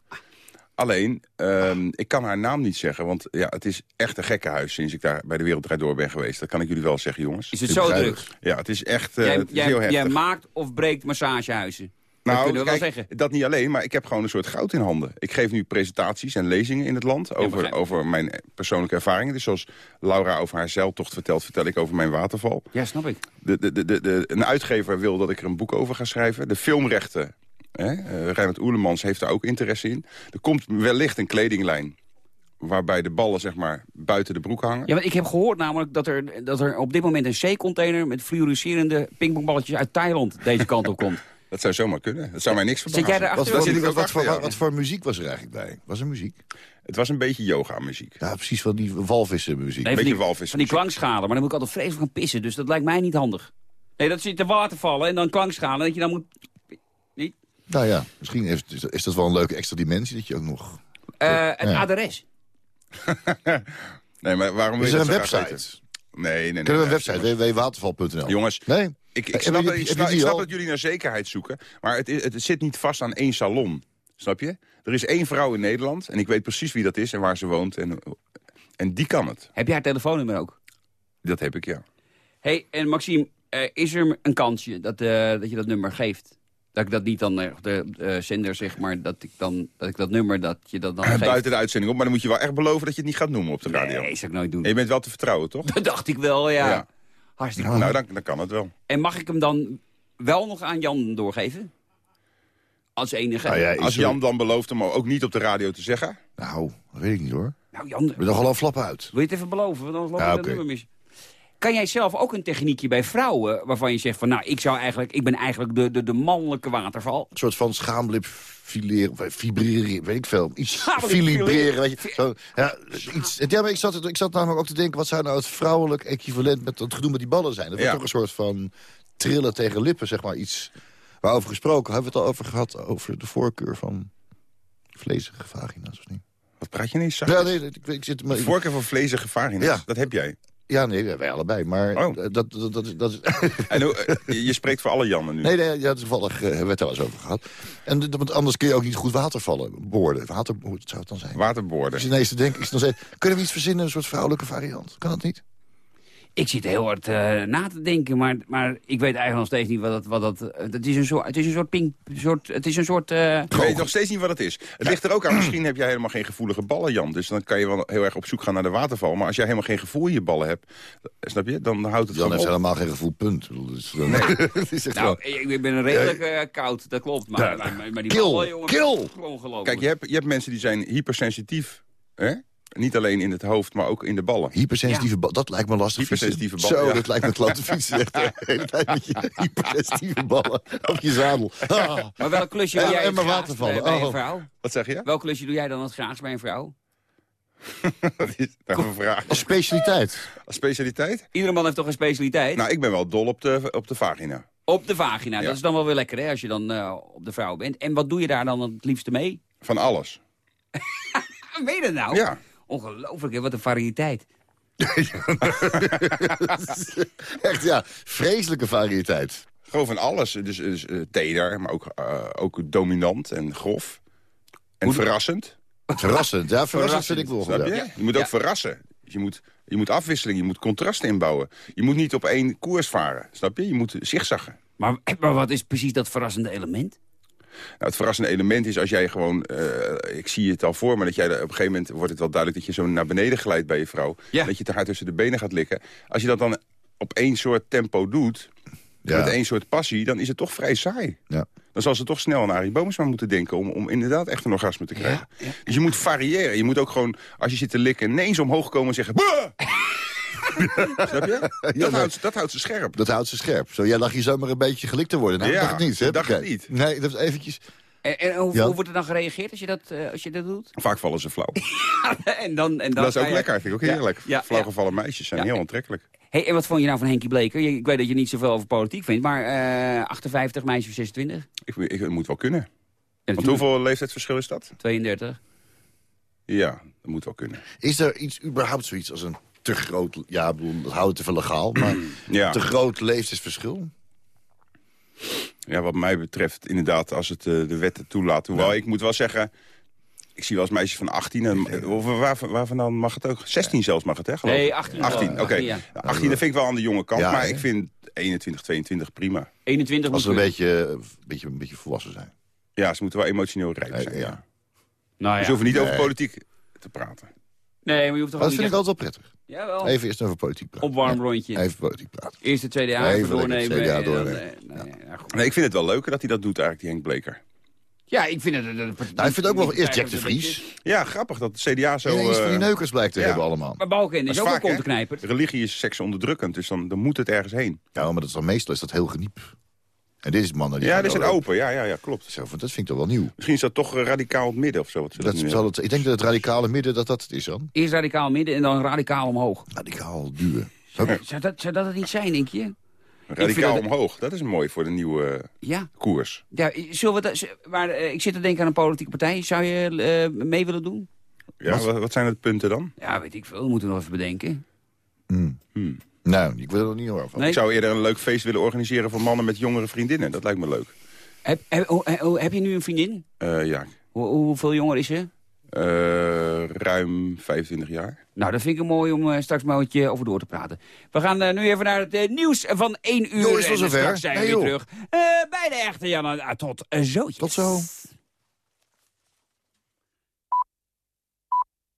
Speaker 9: Alleen, ehm, ik kan haar naam niet zeggen. Want ja, het is echt een gekkenhuis sinds ik daar bij de Wereldrijd Door ben geweest. Dat kan ik jullie wel zeggen, jongens.
Speaker 4: Is het zo druk?
Speaker 9: Ja, het is echt eh,
Speaker 4: Jij,
Speaker 9: het is
Speaker 4: jij,
Speaker 9: heel heftig.
Speaker 4: jij maakt of breekt massagehuizen. dat
Speaker 9: nou,
Speaker 4: kunnen we wel
Speaker 9: kijk,
Speaker 4: zeggen.
Speaker 9: dat niet alleen, maar ik heb gewoon een soort goud in handen. Ik geef nu presentaties en lezingen in het land over, over mijn persoonlijke ervaringen. Dus zoals Laura over haar zeiltocht vertelt, vertel ik over mijn waterval.
Speaker 4: Ja, snap ik.
Speaker 9: De, de, de, de, de- een uitgever wil dat ik er een boek over ga schrijven. De filmrechten, hè, Reinhard Oelemans heeft daar ook interesse in. Er komt wellicht een kledinglijn waarbij de ballen zeg maar buiten de broek hangen.
Speaker 4: Ja, want ik heb gehoord namelijk dat er, dat er op dit moment een zeecontainer... met fluoriserende pingpongballetjes uit Thailand deze kant op komt.
Speaker 9: Dat zou zomaar kunnen. Dat zou mij niks verbazen.
Speaker 4: Zit jij erachter?
Speaker 5: Wat wat, voor, wat voor muziek was er eigenlijk bij? Was er muziek?
Speaker 9: Het was een beetje yoga-muziek.
Speaker 5: Ja, precies van die walvissenmuziek.
Speaker 4: Nee, van
Speaker 9: beetje
Speaker 4: die,
Speaker 9: walvis.
Speaker 4: van die klankschalen, maar dan moet ik altijd vreselijk gaan pissen. Dus dat lijkt mij niet handig. Nee, dat zit te water vallen en dan klankschalen. Dat je dan moet...
Speaker 5: Nou ja, misschien is- is dat wel een leuke extra dimensie dat je ook nog...
Speaker 4: Eh, het
Speaker 5: Ja.
Speaker 4: adres.
Speaker 9: Nee, maar waarom
Speaker 5: Is er
Speaker 9: je
Speaker 5: een website?
Speaker 9: Nee, nee, nee.
Speaker 5: Kunnen we een website, www.waterval.nl?
Speaker 9: Jongens,
Speaker 5: Nee?
Speaker 9: ik, ik snap, ik snap, snap dat jullie naar zekerheid zoeken. Maar het, is- het zit niet vast aan één salon. Snap je? Er is één vrouw in Nederland. En ik weet precies wie dat is en waar ze woont. En, en die kan het.
Speaker 4: Heb jij haar telefoonnummer ook?
Speaker 9: Dat heb ik, ja.
Speaker 4: hey, en Maxime, eh, is er een kansje dat, eh, dat je dat nummer geeft? Dat ik dat niet dan, eh, de eh, zender zeg maar, dat ik, dan, dat ik dat nummer, dat je dat dan geeft?
Speaker 9: Buiten de uitzending op. Maar dan moet je wel echt beloven dat je het niet gaat noemen op de radio.
Speaker 4: Nee, zou ik nooit doen.
Speaker 9: En je bent wel te vertrouwen, toch?
Speaker 4: Dat dacht ik wel, ja.
Speaker 9: Ja.
Speaker 4: Hartstikke goed.
Speaker 9: Nou, dan, dan kan het wel.
Speaker 4: En mag ik hem dan wel nog aan Jan doorgeven? Als enige.
Speaker 5: Nou ja,
Speaker 9: Als Jan dan belooft hem ook niet op de radio te zeggen.
Speaker 5: Nou, dat weet ik niet hoor.
Speaker 4: Nou, Jan,
Speaker 5: Ik ben nogal een flap uit.
Speaker 4: wil je het even beloven? Want anders loop
Speaker 5: Ja,
Speaker 4: nummer mis. Kan jij zelf ook een techniekje bij vrouwen waarvan je zegt van... nou, ik, zou eigenlijk, ik ben eigenlijk de, de, de mannelijke waterval.
Speaker 5: Een soort van schaamlip fileren, of vibreren, weet ik veel. Iets filibreren, weet je. Zo, ja, iets, ja, maar ik zat, ik zat namelijk ook te denken... wat zou nou het vrouwelijk equivalent met het gedoe met die ballen zijn? Dat wordt
Speaker 9: Ja.
Speaker 5: toch een soort van trillen tegen lippen, zeg maar. Iets waarover gesproken. Hebben we het al over gehad, over de voorkeur van vlezige vagina's of niet?
Speaker 9: Wat praat je niet?
Speaker 5: Ja, nee, ik, ik zit... Maar,
Speaker 9: De voorkeur van vlezige vagina's,
Speaker 5: Ja.
Speaker 9: dat heb jij.
Speaker 5: Ja, nee, wij allebei. Maar
Speaker 9: Oh.
Speaker 5: eh, dat, dat, dat, is- dat is...
Speaker 9: En hoe- eh, je spreekt voor alle Jannen nu.
Speaker 5: Nee, nee ja, toevallig eh, hebben we het wel eens over gehad. En want anders kun je ook niet goed watervallen, boorden. Water, hoe zou het dan zijn?
Speaker 9: Waterboorden.
Speaker 5: Dus ineens te denken, dan zeg, kunnen we iets verzinnen, een soort vrouwelijke variant? Kan dat niet?
Speaker 4: Ik zit heel hard eh, na te denken, maar, maar ik weet eigenlijk nog steeds niet wat dat... Wat dat eh, het is een soort, het is een soort ping... Soort, het is een soort... eh,
Speaker 9: Ik weet nog steeds niet wat het is. Het ligt er ook aan, misschien heb jij helemaal geen gevoelige ballen, Jan. Dus dan kan je wel heel erg op zoek gaan naar de waterval. Maar als jij helemaal geen gevoel in je ballen hebt, snap je, dan houdt het
Speaker 5: Jan heeft
Speaker 9: op.
Speaker 5: helemaal geen gevoel, punt. Dus, dan- het is echt
Speaker 4: nou, ik ben redelijk koud, dat klopt. Maar, maar, maar, maar die
Speaker 5: Kill,
Speaker 4: ballen, jongen,
Speaker 5: kill.
Speaker 4: Ongelooflijk.
Speaker 9: Kijk, je hebt, je hebt mensen die zijn hypersensitief. Hè? Niet alleen in het hoofd, maar ook in de ballen.
Speaker 5: Hypersensitieve ballen, dat lijkt me lastig
Speaker 9: Hypersensitieve ballen,
Speaker 5: Zo,
Speaker 9: ja.
Speaker 5: dat lijkt me klote fietsen. Echt de hele tijd met je hypersensitieve ballen op je zadel. Ah.
Speaker 4: Maar welk klusje doe
Speaker 5: En-
Speaker 4: jij
Speaker 5: en watervallen.
Speaker 4: bij, een
Speaker 5: Oh.
Speaker 4: vrouw?
Speaker 9: Wat zeg je?
Speaker 4: Welk klusje doe jij dan het graagst bij een vrouw?
Speaker 9: Dat is nou een vraag.
Speaker 5: Als specialiteit.
Speaker 9: Als specialiteit?
Speaker 4: Iedere man heeft toch een specialiteit?
Speaker 9: Nou, ik ben wel dol op de, op de vagina.
Speaker 4: Op de vagina.
Speaker 9: Ja.
Speaker 4: Dat is dan wel weer lekker, hè, als je dan eh, op de vrouw bent. En wat doe je daar dan het liefste mee?
Speaker 9: Van alles.
Speaker 4: Weet je dat nou?
Speaker 9: Ja.
Speaker 4: Ongelooflijk, hè? wat een variëteit.
Speaker 5: Echt, ja, vreselijke variëteit.
Speaker 9: Gewoon van alles. Dus, dus eh, teder, maar ook, eh, ook dominant en grof. En verrassend.
Speaker 5: Verrassend, ja, verrassend vind ik wel.
Speaker 9: Snap je?
Speaker 5: Ja.
Speaker 9: Je moet ook verrassen. Dus je moet, je moet afwisseling, je moet contrasten inbouwen. Je moet niet op één koers varen. Snap je? Je moet zigzaggen.
Speaker 4: Maar, maar wat is precies dat verrassende element?
Speaker 9: Nou, het verrassende element is als jij gewoon... eh, ik zie het al voor me, dat jij er- op een gegeven moment wordt het wel duidelijk... dat je zo naar beneden glijdt bij je vrouw.
Speaker 4: Ja.
Speaker 9: Dat je het haar tussen de benen gaat likken. Als je dat dan op één soort tempo doet...
Speaker 5: Ja.
Speaker 9: met één soort passie, dan is het toch vrij saai.
Speaker 5: Ja.
Speaker 9: Dan zal ze toch snel aan Arie Boomsma moeten denken... om, om inderdaad echt een orgasme te krijgen. Dus je moet variëren. Je moet ook gewoon, als je zit te likken... ineens omhoog komen en zeggen... "Bah!" Snap je? Dat, houdt, dat houdt ze scherp.
Speaker 5: Dat houdt ze scherp. Zo, jij lag hier zomaar een beetje gelikt te worden. Nou,
Speaker 9: Ja,
Speaker 5: dacht ik niet. Hè?
Speaker 9: dacht niet.
Speaker 5: Nee, dat is eventjes...
Speaker 4: En, en hoe,
Speaker 5: Ja.
Speaker 4: hoe wordt er dan gereageerd als je dat, eh, als je dat doet?
Speaker 9: Vaak vallen ze flauw.
Speaker 4: en dan, en dan
Speaker 9: dat is ook
Speaker 4: je-
Speaker 9: lekker, vind ik ook heerlijk.
Speaker 4: ja,
Speaker 9: Flauwgevallen meisjes zijn
Speaker 4: Ja.
Speaker 9: heel aantrekkelijk.
Speaker 4: Hey, en wat vond je nou van Henkie Bleker? Ik weet dat je niet zoveel over politiek vindt, maar eh 58, meisje 26?
Speaker 9: Ik, ik, het moet wel kunnen.
Speaker 4: Ja,
Speaker 9: Want hoeveel leeftijdsverschil is dat?
Speaker 4: 32.
Speaker 9: Ja, dat moet wel kunnen.
Speaker 5: Is er iets, überhaupt zoiets als een te groot... Ja, ik bedoel, dat houdt te veel legaal. Maar
Speaker 9: Ja.
Speaker 5: te groot leeftijdsverschil?
Speaker 9: Ja, wat mij betreft inderdaad, als het eh, de wet het toelaat. Hoewel, ik moet wel zeggen... Ik zie wel eens meisjes van 18. En, eh, of waar, waarvan dan mag het ook? 16 zelfs mag het, hè? geloof
Speaker 4: Nee,
Speaker 9: ik?
Speaker 4: 18.
Speaker 9: 18, oké.
Speaker 4: 18, ja.
Speaker 9: 18, dat vind ik wel aan de jonge kant.
Speaker 5: Ja,
Speaker 9: maar ik vind 21, 22 prima.
Speaker 4: 21
Speaker 5: Als
Speaker 4: moet
Speaker 5: ze een beetje, een beetje, een beetje volwassen zijn.
Speaker 9: Ja, ze moeten wel emotioneel rijp
Speaker 5: Ja,
Speaker 9: zijn.
Speaker 5: ja.
Speaker 9: Ja.
Speaker 4: Nou
Speaker 9: Dus
Speaker 4: ja.
Speaker 9: ze hoeven niet
Speaker 5: Nee.
Speaker 9: over politiek te praten.
Speaker 4: Nee, maar je hoeft toch
Speaker 5: Dat
Speaker 4: ook
Speaker 5: vind ik
Speaker 4: niet
Speaker 5: altijd wel prettig.
Speaker 4: Jawel.
Speaker 5: Even eerst over politiek praten.
Speaker 4: Opwarmrondje.
Speaker 5: Even politiek praten.
Speaker 4: Eerst de Tweede jaar
Speaker 5: Even
Speaker 4: even doornemen.
Speaker 5: CDA
Speaker 4: dan,
Speaker 5: doornemen.
Speaker 4: eh, nou.
Speaker 9: Nee, ik vind het wel leuker dat hij dat doet eigenlijk, die Henk Bleker.
Speaker 4: Ja, ik vind het... het- het-
Speaker 5: Nou, ik vind het ook wel eerst Jack de Vries.
Speaker 9: Ja, grappig dat de CDA zo...
Speaker 5: Ineens van die
Speaker 9: eh,
Speaker 5: neukers blijkt te
Speaker 9: ja.
Speaker 5: hebben allemaal.
Speaker 4: Maar Balken is
Speaker 9: is
Speaker 4: ook een
Speaker 9: vaak, hè?
Speaker 4: kontenknijper.
Speaker 9: Religie is seksonderdrukkend, dus dan, dan moet het ergens heen.
Speaker 5: Ja, maar dat is dan meestal is dat heel geniep. En dit is mannen die...
Speaker 9: Ja, dit
Speaker 5: wel-
Speaker 9: open. Ja, ja, ja, klopt.
Speaker 5: Zo, dat vind ik toch wel nieuw.
Speaker 9: Misschien is dat toch eh, radicaal het midden of zo. Wat ze
Speaker 5: Dat zal het, ik denk dat het radicale midden dat dat het is dan.
Speaker 4: Eerst radicaal midden en dan radicaal omhoog.
Speaker 5: Radicaal duwen.
Speaker 4: Zou dat, zou dat het niet zijn, denk je?
Speaker 9: Radicaal
Speaker 4: dat-
Speaker 9: omhoog. Dat is mooi voor de nieuwe eh,
Speaker 4: Ja.
Speaker 9: koers.
Speaker 4: Ja, zullen we dat, maar eh, ik zit te denken aan een politieke partij. Zou je eh, mee willen doen?
Speaker 9: Ja, wat, wat zijn het punten dan?
Speaker 4: Ja, weet ik veel. We moeten nog even bedenken.
Speaker 5: Nou, ik wil er nog niet horen van.
Speaker 4: Nee?
Speaker 9: Ik zou eerder een leuk feest willen organiseren voor mannen met jongere vriendinnen. Dat lijkt me leuk.
Speaker 4: Heb, heb, oh, eh, oh, heb je nu een vriendin?
Speaker 9: Eh, ja,
Speaker 4: Hoe, hoeveel jonger is ze?
Speaker 9: Eh, ruim 25 jaar.
Speaker 4: Nou, dat vind ik mooi om straks maar wat je over door te praten. We gaan nu even naar het nieuws van 1 uur.
Speaker 5: Jo, is het
Speaker 4: en
Speaker 5: zover?
Speaker 4: straks zijn we
Speaker 5: Nee,
Speaker 4: weer terug. Eh, bij de echte Jan. Ah, tot eh, zo.
Speaker 5: Tot zo.